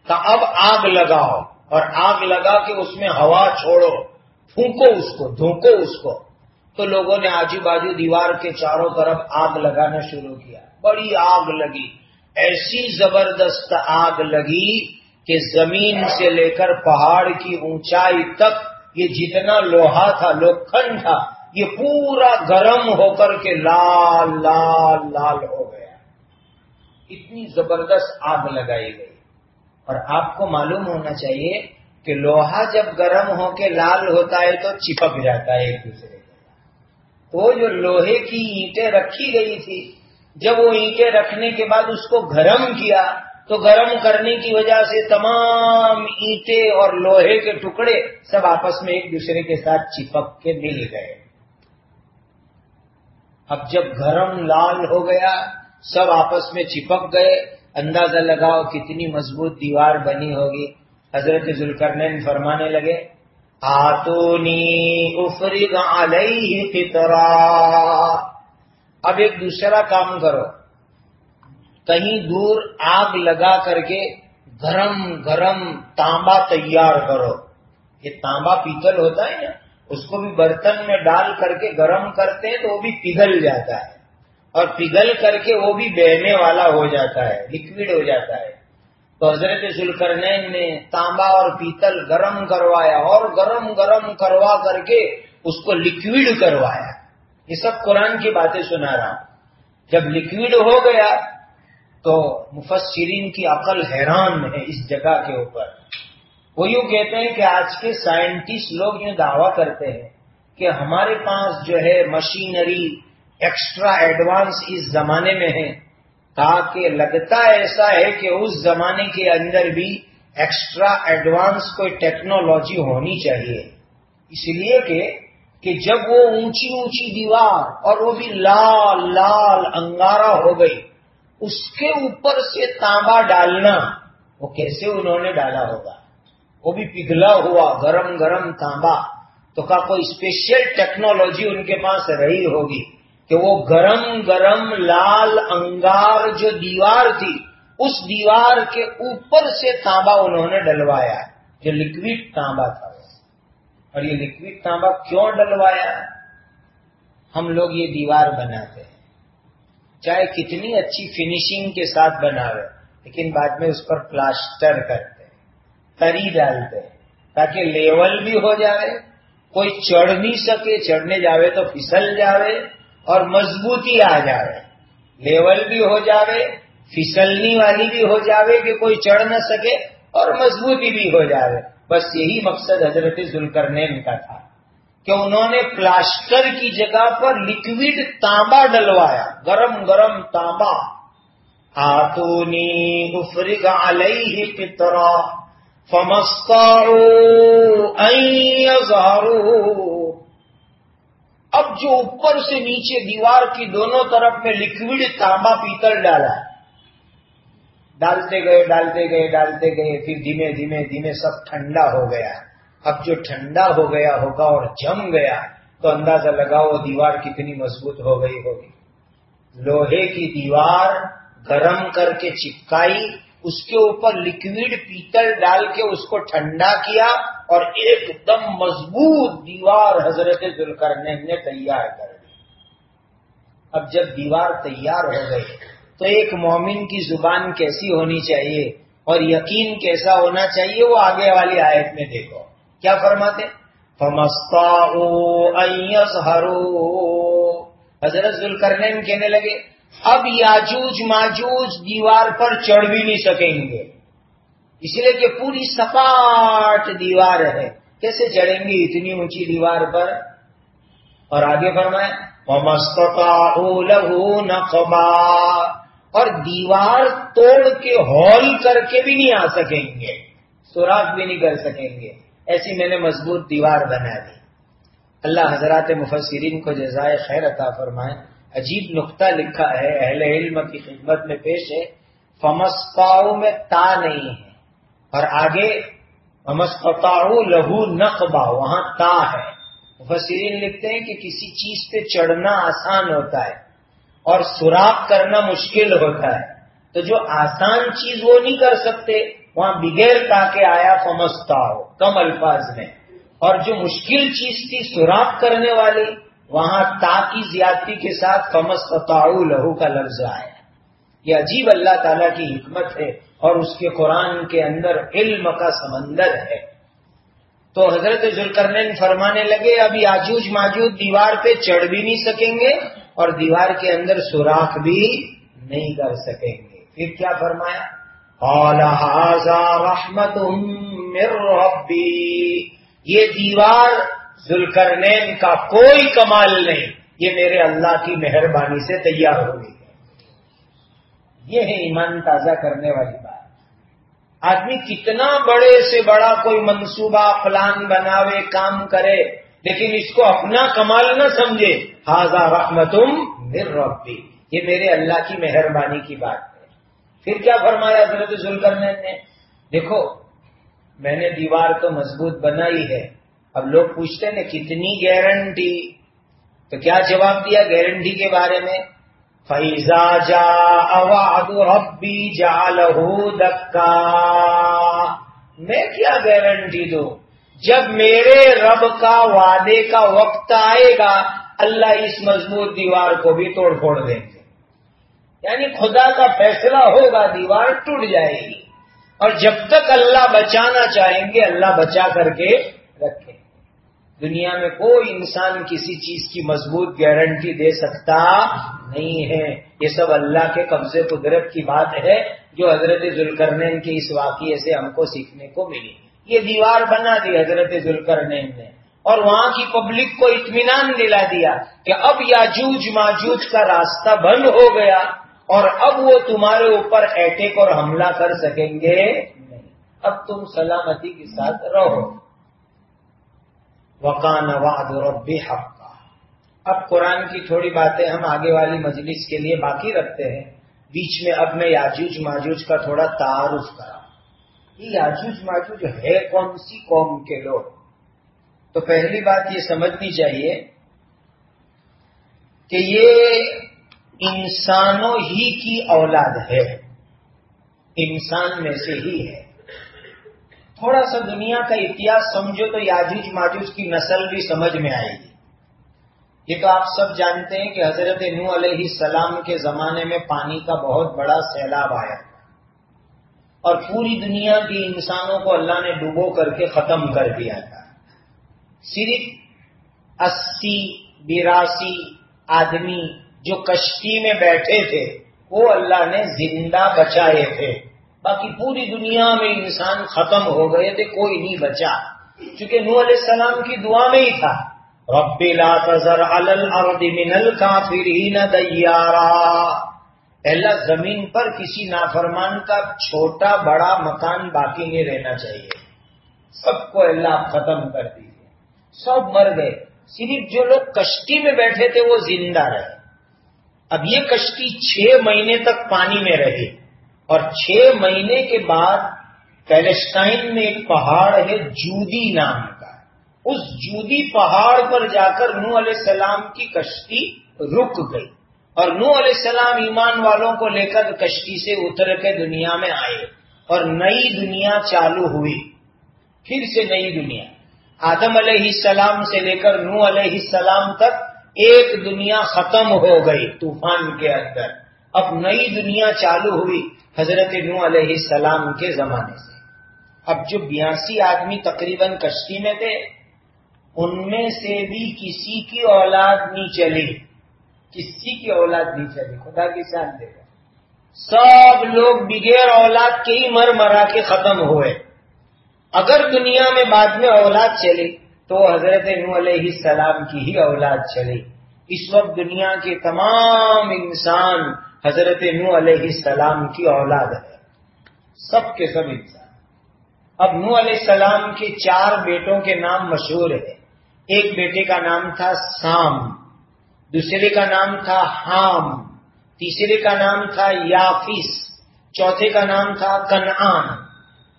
اب آگ لگاؤ، اور آگ لگا کے اس میں ہوا چھوڑو۔ پھونکو اس کو دھوکو اس کو۔ تو لوگوں نے آجو بازو دیوار کے چاروں طرف آگ لگانا شروع کیا۔ بڑی آگ لگی۔ ایسی زبردست آگ لگی کہ زمین سے لے کر پہاڑ کی اونچائی تک یہ جتنا لوہا تھا، لوکھن تھا، یہ پورا گرم ہو کر کے لال لال لال ہو گیا۔ اتنی زبردست آگ لگائی گئی۔ اور آپ کو معلوم ہونا چاہیے کہ لوہا جب گرم ہو کے لال ہوتا ہے تو چپک جاتا ہے ایک دوسرے کے۔ جو لوہے کی اینٹیں رکھی گئی تھی، جب وہ اینٹیں رکھنے کے بعد اس کو گرم کیا، تو گرم کرنے کی وجہ سے تمام اینٹیں اور لوہے کے ٹکڑے سب آپس میں ایک دوسرے کے ساتھ چپک کے مل گئے۔ اب جب گرم لال ہو گیا، سب آپس میں چپک گئے۔ اندازہ لگاؤ کتنی مضبوط دیوار بنی ہوگی۔ حضرت ذوالکرنین فرمانے لگے، آتونی افرغ علیہ فطرا اب ایک دوسرا کام کرو۔ کہیں دور آگ لگا کر کے گرم گرم تانبا تیار کرو۔ یہ تانبا پیتل ہوتا ہے نا، اس کو بھی برتن میں ڈال کر کے گرم کرتے ہیں تو وہ بھی پگھل جاتا ہے۔ اور پگھل کر کے وہ بھی بہنے والا ہو جاتا ہے لکوڈ ہو جاتا ہے۔ تو حضرت ذوالکرنین نے تانبا اور پیتل گرم کروایا اور گرم گرم کروا کر کے اس کو لکوڈ کروایا۔ یہ سب قرآن کی باتیں سنا رہا ہوں۔ جب لکوڈ ہو گیا تو مفسرین کی عقل حیران ہے اس جگہ کے اوپر۔ وہ یوں کہتے ہیں کہ آج کے سائنٹسٹ لوگ یوں دعویٰ کرتے ہیں کہ ہمارے پاس جو ہے مشینری ایکسٹرا ایڈوانس اس زمانے میں ہے۔ تاکہ لگتا ایسا ہے کہ اس زمانے کے اندر بھی ایکسٹرا ایڈوانس کوئی ٹیکنالوجی ہونی چاہیے۔ اس لیے کہ کہ جب وہ اونچی اونچی دیوار اور وہ بھی لال لال انگارا ہو گئی، اس کے اوپر سے تانبا ڈالنا، وہ کیسے انہوں نے ڈالا ہوگا؟ وہ بھی پگھلا ہوا گرم گرم تانبا۔ تو کا کوئی اسپیشل ٹیکنالوجی ان کے پاس رہی ہوگی؟ کہ وہ گرم گرم لال انگار جو دیوار تھی، اس دیوار کے اوپر سے تانبا انہوں نے ڈلوایا جو لکوڈ تانبا تھا۔ اور یہ لکوڈ تانبا کیوں ڈلوایا؟ ہم لوگ یہ دیوار بناتے ہیں۔ چاہے کتنی اچھی فنیشنگ کے ساتھ بناوے، لیکن بعد میں اس پر پلاسٹر کرتے تری ڈالتے تاکہ لیول بھی ہو جائے، کوئی چڑھ نہیں سکے، چڑھنے جاوے تو پھسل جاوے۔ اور مضبوطی آ جاوے۔ لیول بھی ہو جاوے، پھسلنی والی بھی ہو جاوے کہ کوئی چڑھ نہ سکے اور مضبوطی بھی ہو جاوے۔ بس یہی مقصد حضرت ذوالکرنین کا تھا کہ انہوں نے پلاسٹر کی جگہ پر لکوڈ تانبا ڈلوایا۔ گرم گرم تانبا آتونی افرگ علیہ پترا فمستا اب جو اوپر سے نیچے دیوار کی دونوں طرف میں لکوڈ تانبا پیتل ڈالا ڈالتے گئے ڈالتے گئے ڈالتے گئے، پھر دھیمے دھیمے دھیمے سب ٹھنڈا ہو گیا۔ اب جو ٹھنڈا ہو گیا ہوگا اور جم گیا، تو اندازہ لگاؤ دیوار کتنی مضبوط ہو گئی ہوگی۔ لوہے کی دیوار گرم کر کے چپکائی، اس کے اوپر لکوڈ پیتل ڈال کے اس کو ٹھنڈا کیا۔ اور ایک دم مضبوط دیوار حضرت ذوالکرنین نے تیار کر دی۔ اب جب دیوار تیار ہو گئی تو ایک مومن کی زبان کیسی ہونی چاہیے اور یقین کیسا ہونا چاہیے وہ آگے والی آیت میں دیکھو۔ کیا فرماتے؟ فمستا حضرت ذوالکرنین کہنے لگے، اب یاجوج ماجوج دیوار پر چڑھ بھی نہیں سکیں گے۔ اس لیے کہ پوری سپاٹ دیوار ہے۔ کیسے چڑھیں گے اتنی اونچی دیوار پر؟ اور آگے فرمائے لہو نقبا۔ اور دیوار توڑ کے ہال کر کے بھی نہیں آ سکیں گے۔ سوراخ بھی نہیں کر سکیں گے۔ ایسی میں نے مضبوط دیوار بنا دی۔ اللہ حضرات مفسرین کو جزائے خیر عطا فرمائے۔ عجیب نقطہ لکھا ہے، اہل علم کی خدمت میں پیش ہے۔ فمس میں تا نہیں ہے۔ اور آگے لہو نقبہ وہاں تا ہے۔ مفسرین لکھتے ہیں کہ کسی چیز پہ چڑھنا آسان ہوتا ہے اور سوراخ کرنا مشکل ہوتا ہے۔ تو جو آسان چیز وہ نہیں کر سکتے، وہاں بغیر تا کے آیا فمستا ہو کم الفاظ میں۔ اور جو مشکل چیز تھی سوراخ کرنے والی، وہاں تا کی زیادتی کے ساتھ فمستاؤ لہو کا لفظ آیا۔ یہ عجیب اللہ تعالیٰ کی حکمت ہے۔ اور اس کے قرآن کے اندر علم کا سمندر ہے۔ تو حضرت ذوالکرنین فرمانے لگے، ابھی آجوج ماجوج دیوار پہ چڑھ بھی نہیں سکیں گے اور دیوار کے اندر سوراخ بھی نہیں کر سکیں گے۔ پھر کیا فرمایا؟ رحمت ربی یہ دیوار ذوالکرنین کا کوئی کمال نہیں، یہ میرے اللہ کی مہربانی سے تیار ہوئی یہ ہے ایمان تازہ کرنے والی۔ آدمی کتنا بڑے سے بڑا کوئی منصوبہ پلان بناوے، کام کرے، لیکن اس کو اپنا کمال نہ سمجھے۔ حاضا رحمتم مر ربی۔ یہ میرے اللہ کی مہربانی کی بات ہے۔ پھر کیا فرمایا حضرت ذوالکرنین نے؟ دیکھو، میں نے دیوار تو مضبوط بنائی ہے۔ اب لوگ پوچھتے ہیں، کتنی گارنٹی تو کیا جواب دیا گارنٹی کے بارے میں؟ فیضا جا اواد ربی جا لہو دکا میں کیا گارنٹی دوں؟ جب میرے رب کا وعدے کا وقت آئے گا، اللہ اس مضبوط دیوار کو بھی توڑ پھوڑ دیں گے۔ یعنی خدا کا فیصلہ ہوگا، دیوار ٹوٹ جائے گی۔ اور جب تک اللہ بچانا چاہیں گے، اللہ بچا کر کے دنیا میں کوئی انسان کسی چیز کی مضبوط گارنٹی دے سکتا نہیں ہے۔ یہ سب اللہ کے قبضے قدرت کی بات ہے جو حضرت ذوالکرنین کے اس واقعے سے ہم کو سیکھنے کو ملی۔ یہ دیوار بنا دی حضرت ذوالکرنین نے اور وہاں کی پبلک کو اطمینان دلا دیا کہ اب یاجوج ماجوج کا راستہ بند ہو گیا اور اب وہ تمہارے اوپر اٹیک اور حملہ کر سکیں گے اب تم سلامتی کے ساتھ رہو۔ وکان واد رب حق کا اب قرآن کی تھوڑی باتیں ہم آگے والی مجلس کے لیے باقی رکھتے ہیں۔ بیچ میں اب میں یاجوج ماجوج کا تھوڑا تعارف کرا یہ یاجوج ماجوج ہے کون سی قوم کے لوگ؟ تو پہلی بات یہ سمجھنی چاہیے کہ یہ انسانوں ہی کی اولاد ہے۔ انسان میں سے ہی ہے۔ تھوڑا سا دنیا کا اتہاس سمجھو تو یاجوج ماجوج کی نسل بھی سمجھ میں آئے گی۔ یہ تو آپ سب جانتے ہیں کہ حضرت نو علیہ السلام کے زمانے میں پانی کا بہت بڑا سیلاب آیا اور پوری دنیا کی انسانوں کو اللہ نے ڈوبو کر کے ختم کر دیا تھا۔ صرف اسی بیراسی آدمی جو کشتی میں بیٹھے تھے، وہ اللہ نے زندہ بچائے تھے۔ باقی پوری دنیا میں انسان ختم ہو گئے تھے، کوئی نہیں بچا۔ چونکہ نو علیہ السلام کی دعا میں ہی تھا۔ رب لا تذر علی الارض من الكافرین دیارا۔ اللہ، زمین پر کسی نافرمان کا چھوٹا بڑا مکان باقی نہیں رہنا چاہیے۔ سب کو اللہ ختم کر دیجیے سب مر گئے۔ صرف جو لوگ کشتی میں بیٹھے تھے، وہ زندہ رہے۔ اب یہ کشتی چھ مہینے تک پانی میں رہی اور چھ مہینے کے بعد پیلسٹائن میں ایک پہاڑ ہے جودی نام کا۔ اس جودی پہاڑ پر جا کر نو علیہ السلام کی کشتی رک گئی۔ اور نو علیہ السلام ایمان والوں کو لے کر کشتی سے اتر کے دنیا میں آئے اور نئی دنیا چالو ہوئی۔ پھر سے نئی دنیا۔ آدم علیہ السلام سے لے کر نو علیہ السلام تک ایک دنیا ختم ہو گئی طوفان کے اندر۔ اب نئی دنیا چالو ہوئی حضرت نو علیہ السلام کے زمانے سے۔ اب جو بیاسی آدمی تقریباً کشتی میں تھے، ان میں سے بھی کسی کی اولاد نہیں چلی۔ کسی کی اولاد نہیں چلی، خدا کی شان دے۔ گا سب لوگ بغیر اولاد کے ہی مر مرا کے ختم ہوئے۔ اگر دنیا میں بعد میں اولاد چلی، تو حضرت نو علیہ السلام کی ہی اولاد چلی۔ اس وقت دنیا کے تمام انسان حضرت نو علیہ السلام کی اولاد ہے۔ سب کے سب انسان۔ اب نو علیہ السلام کے چار بیٹوں کے نام مشہور ہیں۔ ایک بیٹے کا نام تھا سام، دوسرے کا نام تھا ہام تیسرے کا نام تھا یافیس چوتھے کا نام تھا کنعان۔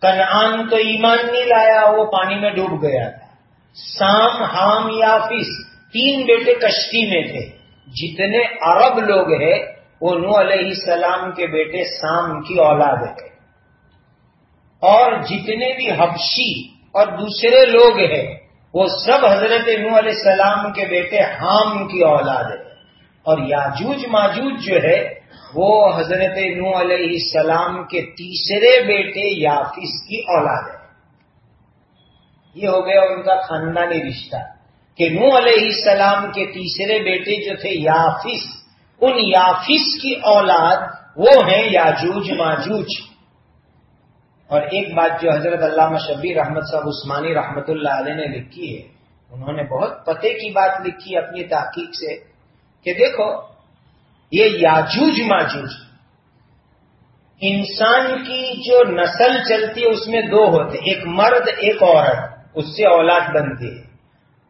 کنعان تو ایمان نہیں لایا، وہ پانی میں ڈوب گیا تھا۔ سام ہام یافیس تین بیٹے کشتی میں تھے۔ جتنے عرب لوگ ہیں وہ نو علیہ السلام کے بیٹے سام کی اولاد ہے۔ اور جتنے بھی حبشی اور دوسرے لوگ ہیں، وہ سب حضرت نو علیہ السلام کے بیٹے حام کی اولاد ہے۔ اور یاجوج ماجوج جو ہے، وہ حضرت نو علیہ السلام کے تیسرے بیٹے یافس کی اولاد ہے۔ یہ ہو گیا ان کا خاندانی رشتہ کہ نو علیہ السلام کے تیسرے بیٹے جو تھے، یافس ان یافس کی اولاد وہ ہیں یاجوج ماجوج۔ اور ایک بات جو حضرت علامہ شبیر رحمت صاحب عثمانی رحمت اللہ علیہ نے لکھی ہے، انہوں نے بہت پتے کی بات لکھی اپنی تحقیق سے کہ دیکھو، یہ یاجوج ماجوج، انسان کی جو نسل چلتی ہے، اس میں دو ہوتے ایک مرد، ایک عورت، اس سے اولاد بنتی ہے۔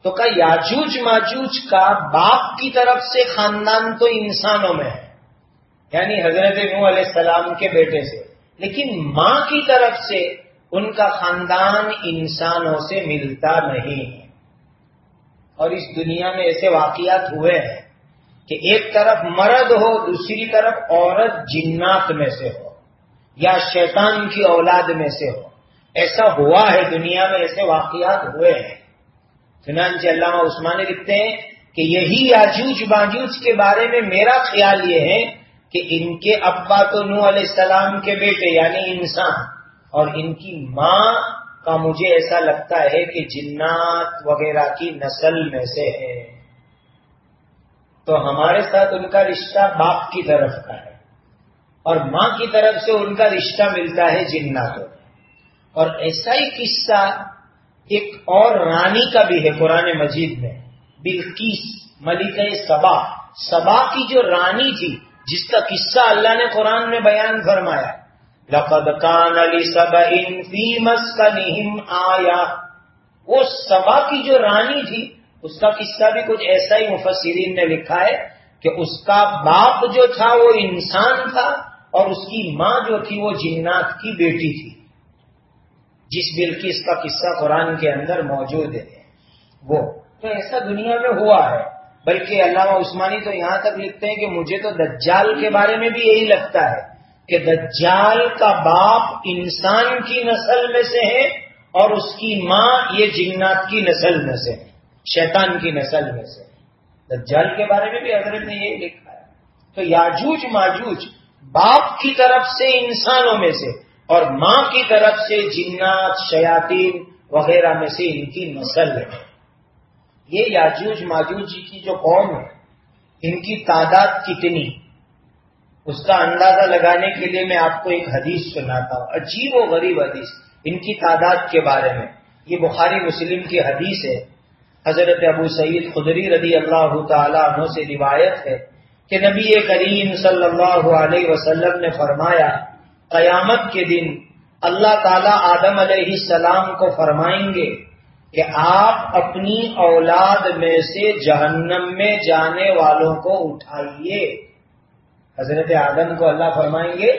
تو کا یاجوج ماجوج کا باپ کی طرف سے خاندان تو انسانوں میں ہے۔ یعنی حضرت نو علیہ السلام کے بیٹے سے۔ لیکن ماں کی طرف سے ان کا خاندان انسانوں سے ملتا نہیں۔ ہے اور اس دنیا میں ایسے واقعات ہوئے ہیں کہ ایک طرف مرد ہو، دوسری طرف عورت جنات میں سے ہو، یا شیطان کی اولاد میں سے ہو۔ ایسا ہوا ہے دنیا میں، ایسے واقعات ہوئے ہیں۔ چنانچہ علامہ عثمانی لکھتے ہیں کہ یہی یاجوج باجوج کے بارے میں میرا خیال یہ ہے کہ ان کے ابا تو نو علیہ السلام کے بیٹے یعنی انسان اور ان کی ماں کا مجھے ایسا لگتا ہے کہ جنات وغیرہ کی نسل میں سے ہے۔ تو ہمارے ساتھ ان کا رشتہ باپ کی طرف کا ہے اور ماں کی طرف سے ان کا رشتہ ملتا ہے جناتوں اور ایسا ہی قصہ ایک اور رانی کا بھی ہے قرآن مجید میں بلکیس ملک سبا سبا کی جو رانی تھی، جس کا قصہ اللہ نے قرآن میں بیان فرمایا۔ لقد کان علی سب ان آیا وہ سبا کی جو رانی تھی، اس کا قصہ بھی کچھ ایسا ہی مفسرین نے لکھا ہے کہ اس کا باپ جو تھا، وہ انسان تھا اور اس کی ماں جو تھی، وہ جنات کی بیٹی تھی۔ جس بل کی اس کا قصہ قرآن کے اندر موجود ہے۔ وہ۔ تو ایسا دنیا میں ہوا ہے۔ بلکہ علامہ عثمانی تو یہاں تک لکھتے ہیں کہ مجھے تو دجال کے بارے میں بھی یہی لگتا ہے کہ دجال کا باپ انسان کی نسل میں سے ہے اور اس کی ماں یہ جنات کی نسل میں سے ہے، شیطان کی نسل میں سے دجال کے بارے میں بھی حضرت نے یہ لکھا ہے۔ تو یاجوج ماجوج باپ کی طرف سے انسانوں میں سے اور ماں کی طرف سے جنات شیاتین وغیرہ میں سے ان کی نسل ہے۔ یہ یاجوج ماجوج جی کی جو قوم ہے، ان کی تعداد کتنی؟ اس کا اندازہ لگانے کے لیے میں آپ کو ایک حدیث سناتا ہوں۔ عجیب و غریب حدیث۔ ان کی تعداد کے بارے میں۔ یہ بخاری مسلم کی حدیث ہے۔ حضرت ابو سعید خدری رضی اللہ تعالیٰ عنہ سے روایت ہے کہ نبی کریم صلی اللہ علیہ وسلم نے فرمایا قیامت کے دن اللہ تعالیٰ آدم علیہ السلام کو فرمائیں گے کہ آپ اپنی اولاد میں سے جہنم میں جانے والوں کو اٹھائیے۔ حضرت آدم کو اللہ فرمائیں گے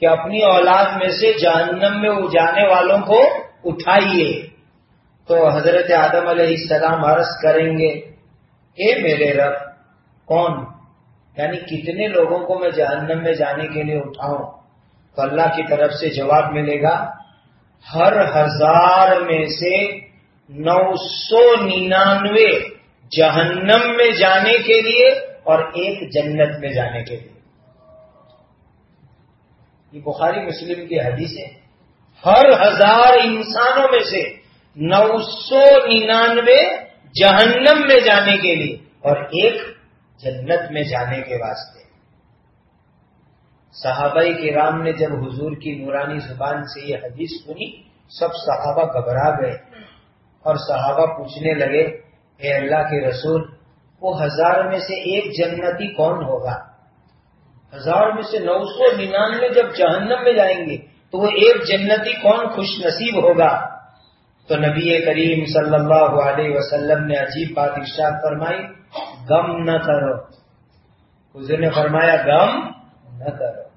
کہ اپنی اولاد میں سے جہنم میں جانے والوں کو اٹھائیے۔ تو حضرت آدم علیہ السلام عرض کریں گے، اے میرے رب، کون؟ یعنی کتنے لوگوں کو میں جہنم میں جانے کے لیے اٹھاؤں؟ تو اللہ کی طرف سے جواب ملے گا، ہر ہزار میں سے نو سو ننانوے جہنم میں جانے کے لیے اور ایک جنت میں جانے کے لیے۔ یہ بخاری مسلم کی حدیث ہے۔ ہر ہزار انسانوں میں سے نو سو ننانوے جہنم میں جانے کے لیے اور ایک جنت میں جانے کے واسطے۔ صحابہ کے رام نے جب حضور کی نورانی زبان سے یہ حدیث سنی، سب صحابہ گھبرا گئے اور صحابہ پوچھنے لگے، اے اللہ کے رسول، وہ ہزار میں سے ایک جنتی کون ہوگا؟ ہزار میں سے نو سو ننانوے جب جہنم میں جائیں گے، تو وہ ایک جنتی کون خوش نصیب ہوگا؟ تو نبی کریم صلی اللہ علیہ وسلم نے عجیب بات ارشاد فرمائی، غم نہ کرو۔ حضور نے فرمایا، غم؟ نہ کرو۔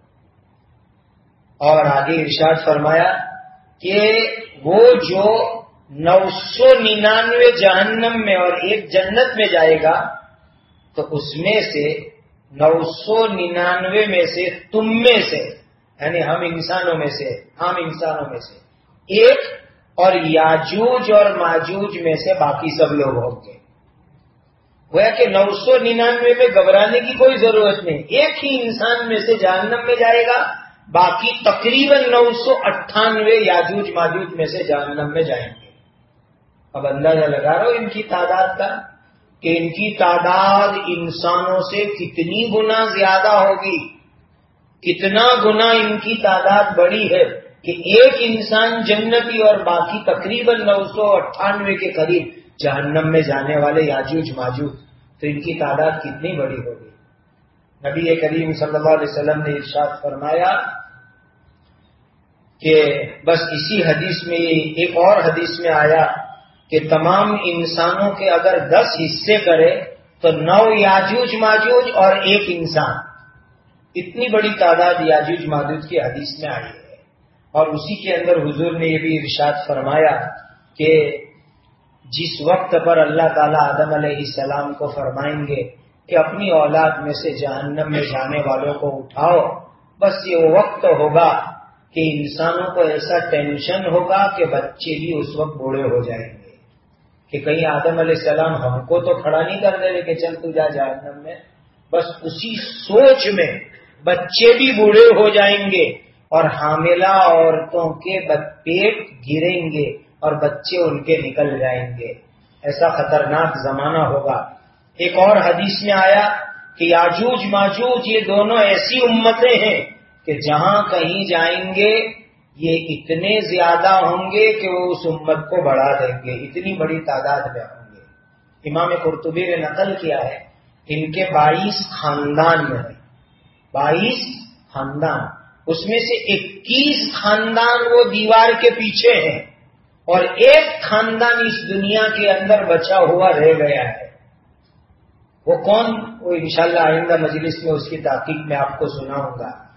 اور آگے ارشاد فرمایا کہ وہ جو نو سو ننانوے جہنم میں اور ایک جنت میں جائے گا، تو اس میں سے نو سو ننانوے میں سے تم میں سے یعنی ہم انسانوں میں سے ہم انسانوں میں سے، ایک اور یاجوج اور ماجوج میں سے باقی سب لوگ ہوں گے۔ وہ کہ نو سو ننانوے میں گھبرانے کی کوئی ضرورت نہیں۔ ایک ہی انسان میں سے جہنم میں جائے گا، باقی تقریباً نو سو اٹھانوے یاجوج ماجوج میں سے جہنم میں جائیں گے۔ اب اندازہ لگا رہا ہو ان کی تعداد کا کہ ان کی تعداد انسانوں سے کتنی گنا زیادہ ہوگی۔ کتنا گنا ان کی تعداد بڑی ہے کہ ایک انسان جنتی اور باقی تقریباً نو سو اٹھانوے کے قریب جہنم میں جانے والے یاجوج ماجوج تو ان کی تعداد کتنی بڑی ہوگی؟ نبی کریم صلی اللہ علیہ وسلم نے ارشاد فرمایا کہ بس اسی حدیث میں، ایک اور حدیث میں آیا کہ تمام انسانوں کے اگر دس حصے کرے تو نو یاجوج ماجوج اور ایک انسان۔ اتنی بڑی تعداد یاجوج ماجوج کی حدیث میں آئی ہے۔ اور اسی کے اندر حضور نے یہ بھی ارشاد فرمایا کہ جس وقت پر اللہ تعالیٰ آدم علیہ السلام کو فرمائیں گے کہ اپنی اولاد میں سے جہنم میں جانے والوں کو اٹھاؤ، بس یہ وقت ہوگا کہ انسانوں کو ایسا ٹینشن ہوگا کہ بچے بھی اس وقت بوڑھے ہو جائیں گے۔ کہ کہیں آدم علیہ السلام ہم کو تو کھڑا نہیں کر دے کہ چل تو جا جہنم میں۔ بس اسی سوچ میں بچے بھی بوڑھے ہو جائیں گے اور حاملہ عورتوں کے پیٹ گریں گے۔ اور بچے ان کے نکل جائیں گے۔ ایسا خطرناک زمانہ ہوگا۔ ایک اور حدیث میں آیا کہ یاجوج ماجوج یہ دونوں ایسی امتیں ہیں کہ جہاں کہیں جائیں گے، یہ اتنے زیادہ ہوں گے کہ وہ اس امت کو بڑھا دیں گے، اتنی بڑی تعداد میں ہوں گے۔ امام قرطبی نے نقل کیا ہے، ان کے بائیس خاندان میں ہیں بائیس خاندان۔ اس میں سے اکیس خاندان وہ دیوار کے پیچھے ہیں۔ اور ایک خاندان اس دنیا کے اندر بچا ہوا رہ گیا ہے۔ وہ کون؟ وہ انشاءاللہ آئندہ مجلس میں اس کی تحقیق میں آپ کو سناؤں گا۔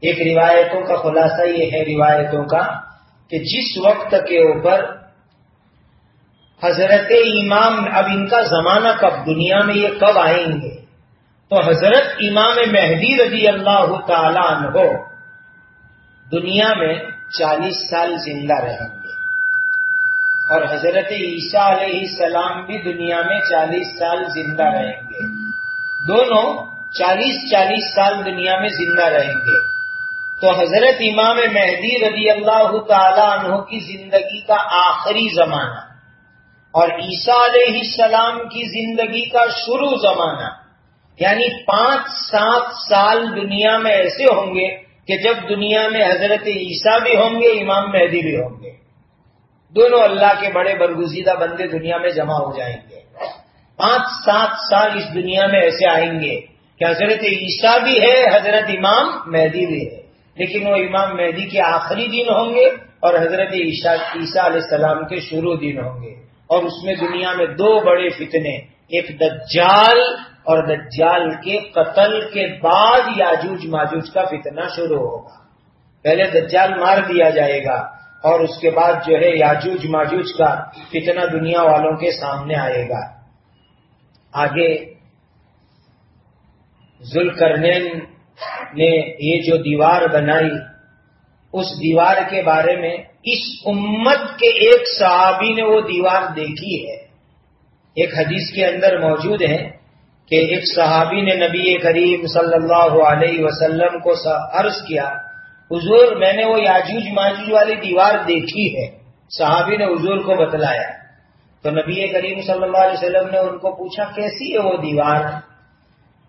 ایک روایتوں کا خلاصہ یہ ہے، روایتوں کا، کہ جس وقت کے اوپر حضرت امام، اب ان کا زمانہ کب؟ دنیا میں یہ کب آئیں گے؟ تو حضرت امام مہدی رضی اللہ تعالی عنہ دنیا میں چالیس سال زندہ رہیں گے۔ اور حضرت عیسیٰ علیہ السلام بھی دنیا میں چالیس سال زندہ رہیں گے۔ دونوں چالیس چالیس سال دنیا میں زندہ رہیں گے۔ تو حضرت امام مہدی رضی اللہ تعالی عنہ کی زندگی کا آخری زمانہ اور عیسیٰ علیہ السلام کی زندگی کا شروع زمانہ یعنی پانچ سات سال دنیا میں ایسے ہوں گے کہ جب دنیا میں حضرت عیسیٰ بھی ہوں گے، امام مہدی بھی ہوں گے۔ دونوں اللہ کے بڑے برگزیدہ بندے دنیا میں جمع ہو جائیں گے۔ پانچ سات سال اس دنیا میں ایسے آئیں گے کہ حضرت عیسیٰ بھی ہے، حضرت امام مہدی بھی ہے۔ لیکن وہ امام مہدی کے آخری دن ہوں گے اور حضرت عیسیٰ علیہ السلام کے شروع دن ہوں گے۔ اور اس میں دنیا میں دو بڑے فتنے، ایک دجال اور دجال کے قتل کے بعد یاجوج ماجوج کا فتنہ شروع ہوگا۔ پہلے دجال مار دیا جائے گا اور اس کے بعد جو ہے یاجوج ماجوج کا فتنہ دنیا والوں کے سامنے آئے گا۔ آگے ذل نے یہ جو دیوار بنائی، اس دیوار کے بارے میں اس امت کے ایک صحابی نے وہ دیوار دیکھی ہے۔ ایک حدیث کے اندر موجود ہے کہ ایک صحابی نے نبی کریم صلی اللہ علیہ وسلم کو عرض کیا حضور، میں نے وہ یاجوج ماجوج والی دیوار دیکھی ہے۔ صحابی نے حضور کو بتلایا۔ تو نبی کریم صلی اللہ علیہ وسلم نے ان کو پوچھا، کیسی ہے وہ دیوار؟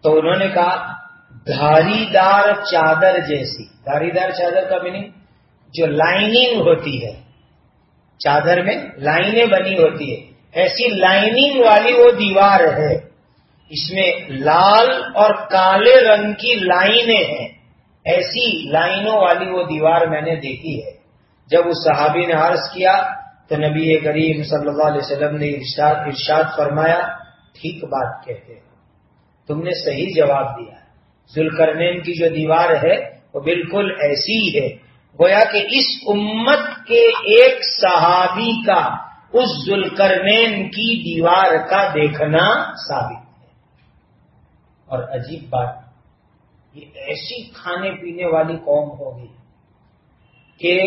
تو انہوں نے کہا دھاری دار چادر جیسی۔ دھاری دار چادر کا میننگ جو لائننگ ہوتی ہے۔ چادر میں لائنیں بنی ہوتی ہے۔ ایسی لائننگ والی وہ دیوار ہے۔ اس میں لال اور کالے رنگ کی لائنیں ہیں۔ ایسی لائنوں والی وہ دیوار میں نے دیکھی ہے۔ جب اس صحابی نے عرض کیا تو نبی کریم صلی اللہ علیہ وسلم نے ارشاد ارشاد فرمایا، ٹھیک بات کہتے ہو۔ تم نے صحیح جواب دیا۔ ذوالکرنین کی جو دیوار ہے وہ بالکل ایسی ہی ہے۔ گویا کہ اس امت کے ایک صحابی کا اس ذلکرنین کی دیوار کا دیکھنا ثابت ہے۔ اور عجیب بات یہ ایسی کھانے پینے والی قوم ہوگی کہ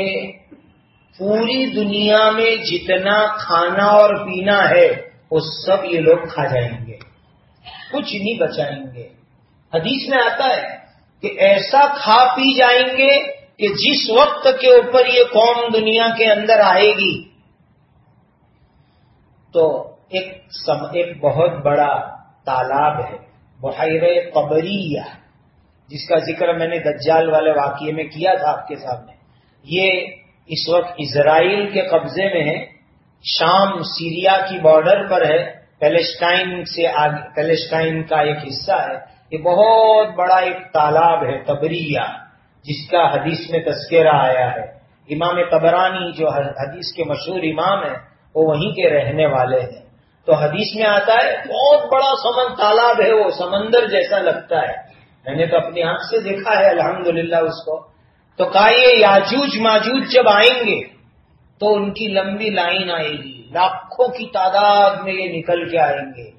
پوری دنیا میں جتنا کھانا اور پینا ہے، وہ سب یہ لوگ کھا جائیں گے۔ کچھ نہیں بچائیں گے۔ حدیث میں آتا ہے کہ ایسا کھا پی جائیں گے کہ جس وقت کے اوپر یہ قوم دنیا کے اندر آئے گی۔ تو ایک سم، ایک بہت بڑا تالاب ہے بحیر قبریہ۔ جس کا ذکر میں نے دجال والے واقعے میں کیا تھا آپ کے سامنے، یہ اس وقت اسرائیل کے قبضے میں ہے، شام سیریا کی بارڈر پر ہے پیلسٹائن سے آگے پیلسٹائن کا ایک حصہ ہے۔ یہ بہت بڑا ایک تالاب ہے، تبریہ، جس کا حدیث میں تذکرہ آیا ہے۔ امام تبرانی جو حدیث کے مشہور امام ہیں، وہ وہیں کے رہنے والے ہیں۔ تو حدیث میں آتا ہے، بہت بڑا سمن تالاب ہے، وہ سمندر جیسا لگتا ہے۔ میں نے تو اپنی آنکھ سے دیکھا ہے الحمد اس کو۔ تو کہا یہ یاجوج ماجوج جب آئیں گے، تو ان کی لمبی لائن آئے گی۔ لاکھوں کی تعداد میں یہ نکل کے آئیں گے۔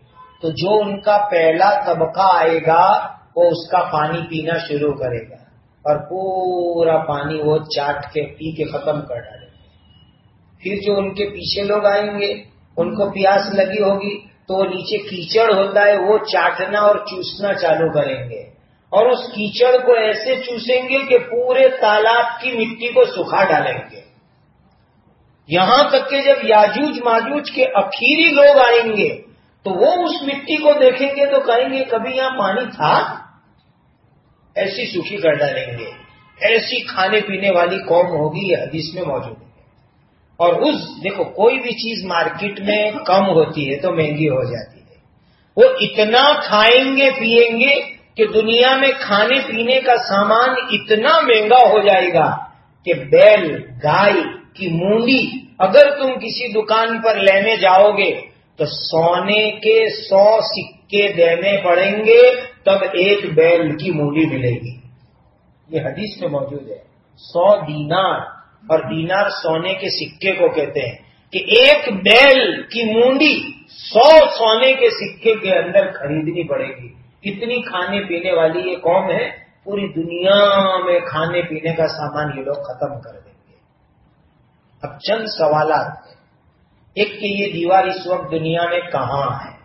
تو جو ان کا پہلا طبقہ آئے گا، وہ اس کا پانی پینا شروع کرے گا۔ اور پورا پانی وہ چاٹ کے، پی کے ختم کر ڈالیں گے پھر جو ان کے پیچھے لوگ آئیں گے، ان کو پیاس لگی ہوگی، تو وہ نیچے کیچڑ ہوتا ہے، وہ چاٹنا اور چوسنا چالو کریں گے۔ اور اس کیچڑ کو ایسے چوسیں گے کہ پورے تالاب کی مٹی کو سکھا ڈالیں گے۔ یہاں تک کہ جب یاجوج ماجوج کے اخیری لوگ آئیں گے، تو وہ اس مٹی کو دیکھیں گے تو کہیں گے، کبھی یہاں پانی تھا؟ ایسی سوکھی کر ڈالیں گے۔ ایسی کھانے پینے والی قوم ہوگی، یہ حدیث میں موجود ہے۔ اور اس، دیکھو، کوئی بھی چیز مارکیٹ میں کم ہوتی ہے تو مہنگی ہو جاتی ہے۔ وہ اتنا کھائیں گے، پیئیں گے کہ دنیا میں کھانے پینے کا سامان اتنا مہنگا ہو جائے گا کہ بیل، گائے کی مونڈی اگر تم کسی دکان پر لینے جاؤ گے تو سونے کے سو سکے دینے پڑیں گے، تب ایک بیل کی مونڈی ملے گی۔ یہ حدیث میں موجود ہے۔ سو دینار۔ اور دینار سونے کے سکے کو کہتے ہیں۔ کہ ایک بیل کی مونڈی سو سونے کے سکے کے اندر خریدنی پڑے گی۔ اتنی کھانے پینے والی یہ قوم ہے، پوری دنیا میں کھانے پینے کا سامان یہ لوگ ختم کر دیں گے۔ اب چند سوالات ایک کہ یہ دیوار اس وقت دنیا میں کہاں ہے؟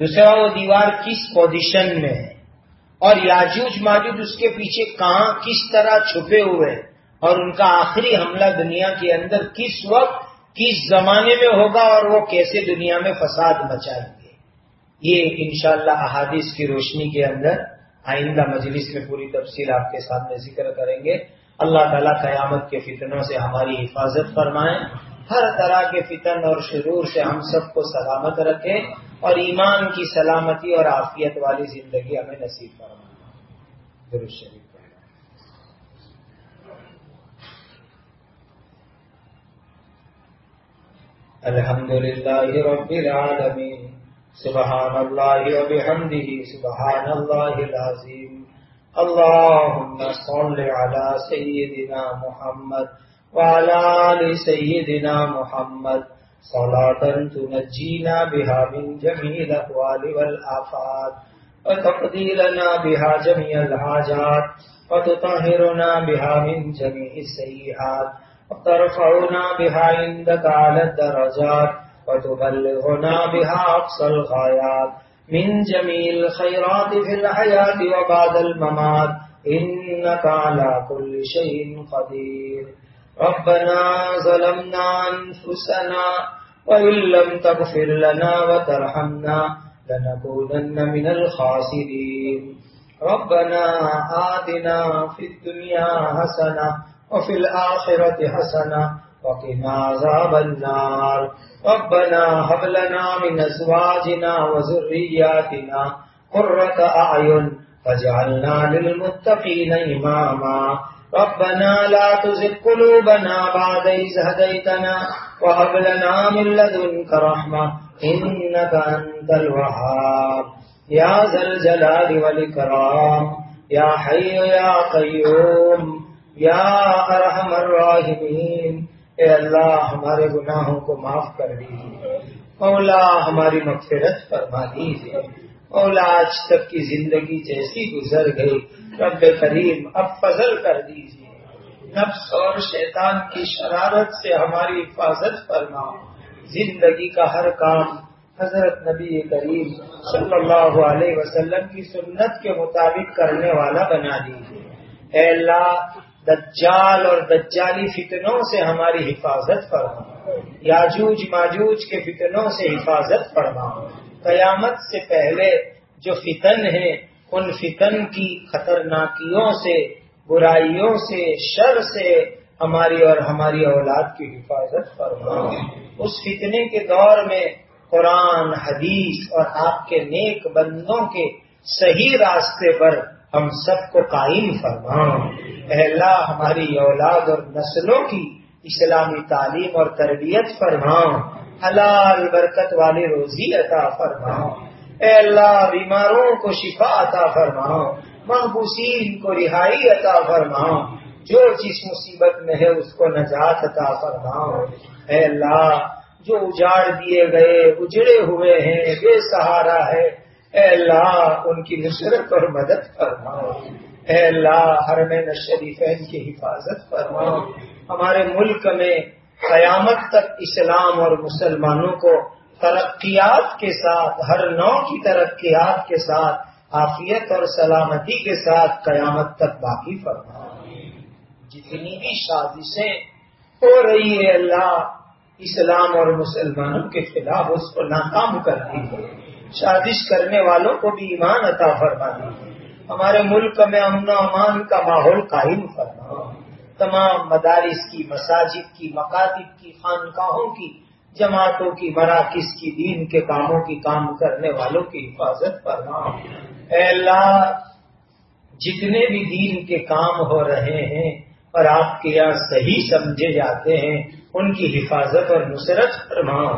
دوسرا، وہ دیوار کس پوزیشن میں ہے؟ اور یاجوج ماجوج اس کے پیچھے کہاں کس طرح چھپے ہوئے؟ اور ان کا آخری حملہ دنیا کے اندر کس وقت، کس زمانے میں ہوگا اور وہ کیسے دنیا میں فساد مچائیں؟ گے یہ انشاءاللہ اللہ احادیث کی روشنی کے اندر آئندہ مجلس میں پوری تفصیل آپ کے سامنے ذکر کریں گے۔ اللہ تعالیٰ قیامت کے فتنوں سے ہماری حفاظت فرمائیں ہر طرح کے فتن اور شرور سے ہم سب کو سلامت رکھیں اور ایمان کی سلامتی اور عافیت والی زندگی ہمیں نصیب فرمائیں شریف۔ الحمد للہ رب العالمین۔ سبحان اللہ وبحمده سبحان اللہ العظیم۔ اللهم صل على سيدنا محمد وعلى آل سيدنا محمد۔ صلاة تنجينا بها من جميع الأقوال والآفات۔ وتقضي لنا بها جميع الحاجات۔ وتطهرنا بها من جميع السيئات وترفعنا بها عندك على الدرجات۔ وتبلغنا بها أقصى الغايات. من جميع الخيرات في الحياة وبعد الممات إنك على كل شيء قدير. ربنا ظلمنا أنفسنا وإن لم تغفر لنا وترحمنا لنكونن من الخاسرين. ربنا آتنا في الدنيا حسنة وفي الآخرة حسنة وقنا عذاب النار. ربنا هب لنا من ازواجنا وذرياتنا قرة اعين واجعلنا للمتقين اماما ربنا لا تزغ قلوبنا بعد إذ هديتنا وهب لنا من لدنك رحمة إنك أنت الوهاب. يا ذا الجلال والإكرام. يا حي يا قيوم. يا أرحم الراحمين. اے اللہ ہمارے گناہوں کو معاف کر دیجیے۔ مولا ہماری مغفرت فرما دیجیے۔ مولا آج تک کی زندگی جیسی گزر گئی، رب کریم اب فضل کر دیجیے۔ نفس اور شیطان کی شرارت سے ہماری حفاظت فرما زندگی کا ہر کام حضرت نبی کریم صلی اللہ علیہ وسلم کی سنت کے مطابق کرنے والا بنا دیجیے۔ اے اللہ دجال اور دجالی فتنوں سے ہماری حفاظت فرما۔ یاجوج ماجوج کے فتنوں سے حفاظت فرما۔ قیامت سے پہلے جو فتن ہیں، ان فتن کی خطرناکیوں سے، برائیوں سے، شر سے ہماری اور ہماری اولاد کی حفاظت فرما۔ اس فتنے کے دور میں قرآن، حدیث اور آپ کے نیک بندوں کے صحیح راستے پر ہم سب کو قائم فرما۔ اللہ ہماری اولاد اور نسلوں کی اسلامی تعلیم اور تربیت فرما۔ حلال برکت والی روزی عطا فرما۔ اے اللہ بیماروں کو شفا عطا فرما۔ محبوسین کو رہائی عطا فرما۔ جو جس مصیبت میں ہے اس کو نجات عطا فرما۔ اے اللہ جو اجاڑ دیے گئے، اجڑے ہوئے ہیں، بے سہارا ہے۔ اے اللہ ان کی نصرت اور مدد فرماؤ۔ اے اللہ ہر میں شریفین کی حفاظت فرماؤ۔ ہمارے ملک میں قیامت تک اسلام اور مسلمانوں کو ترقیات کے ساتھ، ہر نو کی ترقیات کے ساتھ، عافیت اور سلامتی کے ساتھ قیامت تک باقی فرماؤ۔ جتنی بھی سازشیں ہو رہی ہے اللہ اسلام اور مسلمانوں کے خلاف اس کو ناکام کر دی ہے۔ شادش کرنے والوں کو بھی ایمان عطا فرما ہمارے ملک میں امن و امان کا ماحول قائم فرما۔ تمام مدارس کی، مساجد کی، مکاتب کی، خانقاہوں کی، جماعتوں کی، مراکز کی، دین کے کاموں کی کام کرنے والوں کی حفاظت فرما۔ اے اللہ، جتنے بھی دین کے کام ہو رہے ہیں اور آپ کے یہاں صحیح سمجھے جاتے ہیں، ان کی حفاظت اور نصرت فرماؤ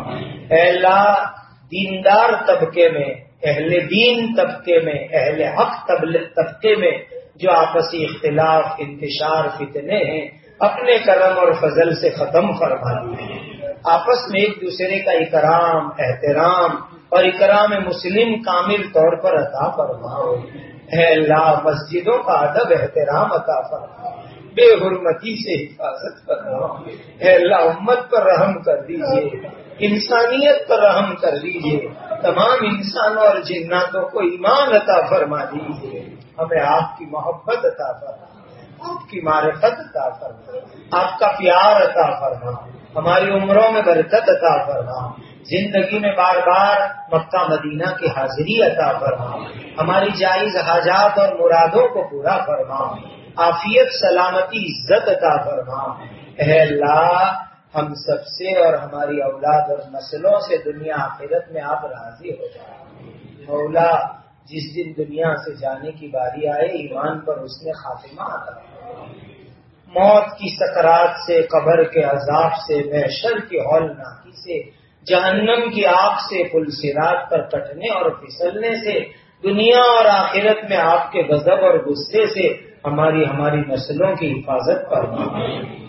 اے اللہ دیندار طبقے میں، اہل دین طبقے میں، اہل حق طبقے میں جو آپسی اختلاف، انتشار، فتنے ہیں، اپنے کرم اور فضل سے ختم فرما دیے آپس میں ایک دوسرے کا اکرام، احترام اور اکرام مسلم کامل طور پر عطا فرماؤ۔ اے اللہ، مسجدوں کا ادب، احترام عطا فرماؤ۔ بے حرمتی سے حفاظت فرماؤ اے اللہ، امت پر رحم کر دیجیے انسانیت پر رحم کر دیجیے تمام انسانوں اور جناتوں کو ایمان عطا فرما دیجیے ہمیں آپ کی محبت عطا فرما، آپ کی معرفت عطا فرما، آپ کا پیار عطا فرما، ہماری عمروں میں برکت عطا فرما، زندگی میں بار بار مکہ مدینہ کی حاضری عطا فرما، ہماری جائز حاجات اور مرادوں کو پورا فرما۔ عافیت، سلامتی، عزت عطا فرما۔ اے اللہ، ہم سب سے اور ہماری اولاد اور نسلوں سے دنیا آخرت میں آپ راضی ہو جائیں مولا، جس دن دنیا سے جانے کی باری آئے، ایمان پر اس نے خاتمہ آتا موت کی سکرات سے، قبر کے عذاب سے، محشر کی ہول ناکی سے، جہنم کی آگ سے، پل سرات پر کٹنے اور پھسلنے سے، دنیا اور آخرت میں آپ کے غضب اور غصے سے ہماری ہماری نسلوں کی حفاظت پر۔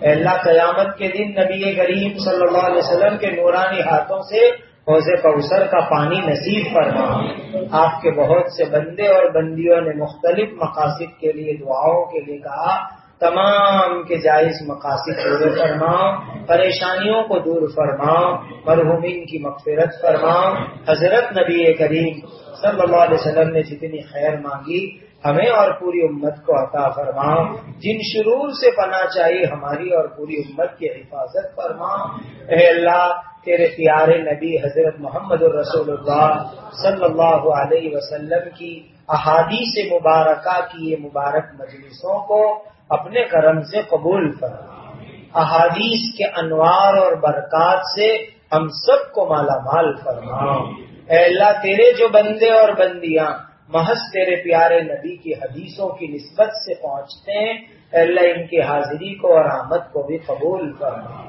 اللہ، قیامت کے دن نبی کریم صلی اللہ علیہ وسلم کے نورانی ہاتھوں سے حوض کوثر کا پانی نصیب فرما۔ آپ کے بہت سے بندے اور بندیوں نے مختلف مقاصد کے لیے، دعاؤں کے لیے کہا، تمام کے جائز مقاصد پورے فرماؤ پریشانیوں کو دور فرماؤ مرحومین کی مغفرت فرماؤ حضرت نبی کریم صلی اللہ علیہ وسلم نے جتنی خیر مانگی ہمیں اور پوری امت کو عطا فرماؤ۔ جن شرور سے پناہ چاہیے ہماری اور پوری امت کی حفاظت فرماؤ۔ اے اللہ، تیرے پیارے نبی حضرت محمد الرسول اللہ صلی اللہ علیہ وسلم کی احادیث مبارکہ کی یہ مبارک مجلسوں کو اپنے کرم سے قبول فرما۔ احادیث کے انوار اور برکات سے ہم سب کو مالا مال فرماؤ۔ اے اللہ، تیرے جو بندے اور بندیاں محض تیرے پیارے نبی کی حدیثوں کی نسبت سے پہنچتے ہیں، اے اللہ ان کی حاضری کو اور آمد کو بھی قبول فرما۔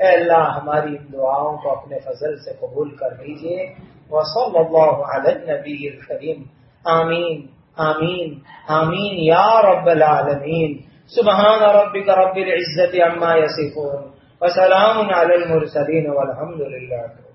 اے اللہ ہماری ان دعاؤں کو اپنے فضل سے قبول کر لیجیے وصل اللہ علی النبی الکریم۔ آمین آمین آمین یا رب العالمین۔ سبحان ربك رب العزة عما يصفون وسلام على المرسلين والحمد لله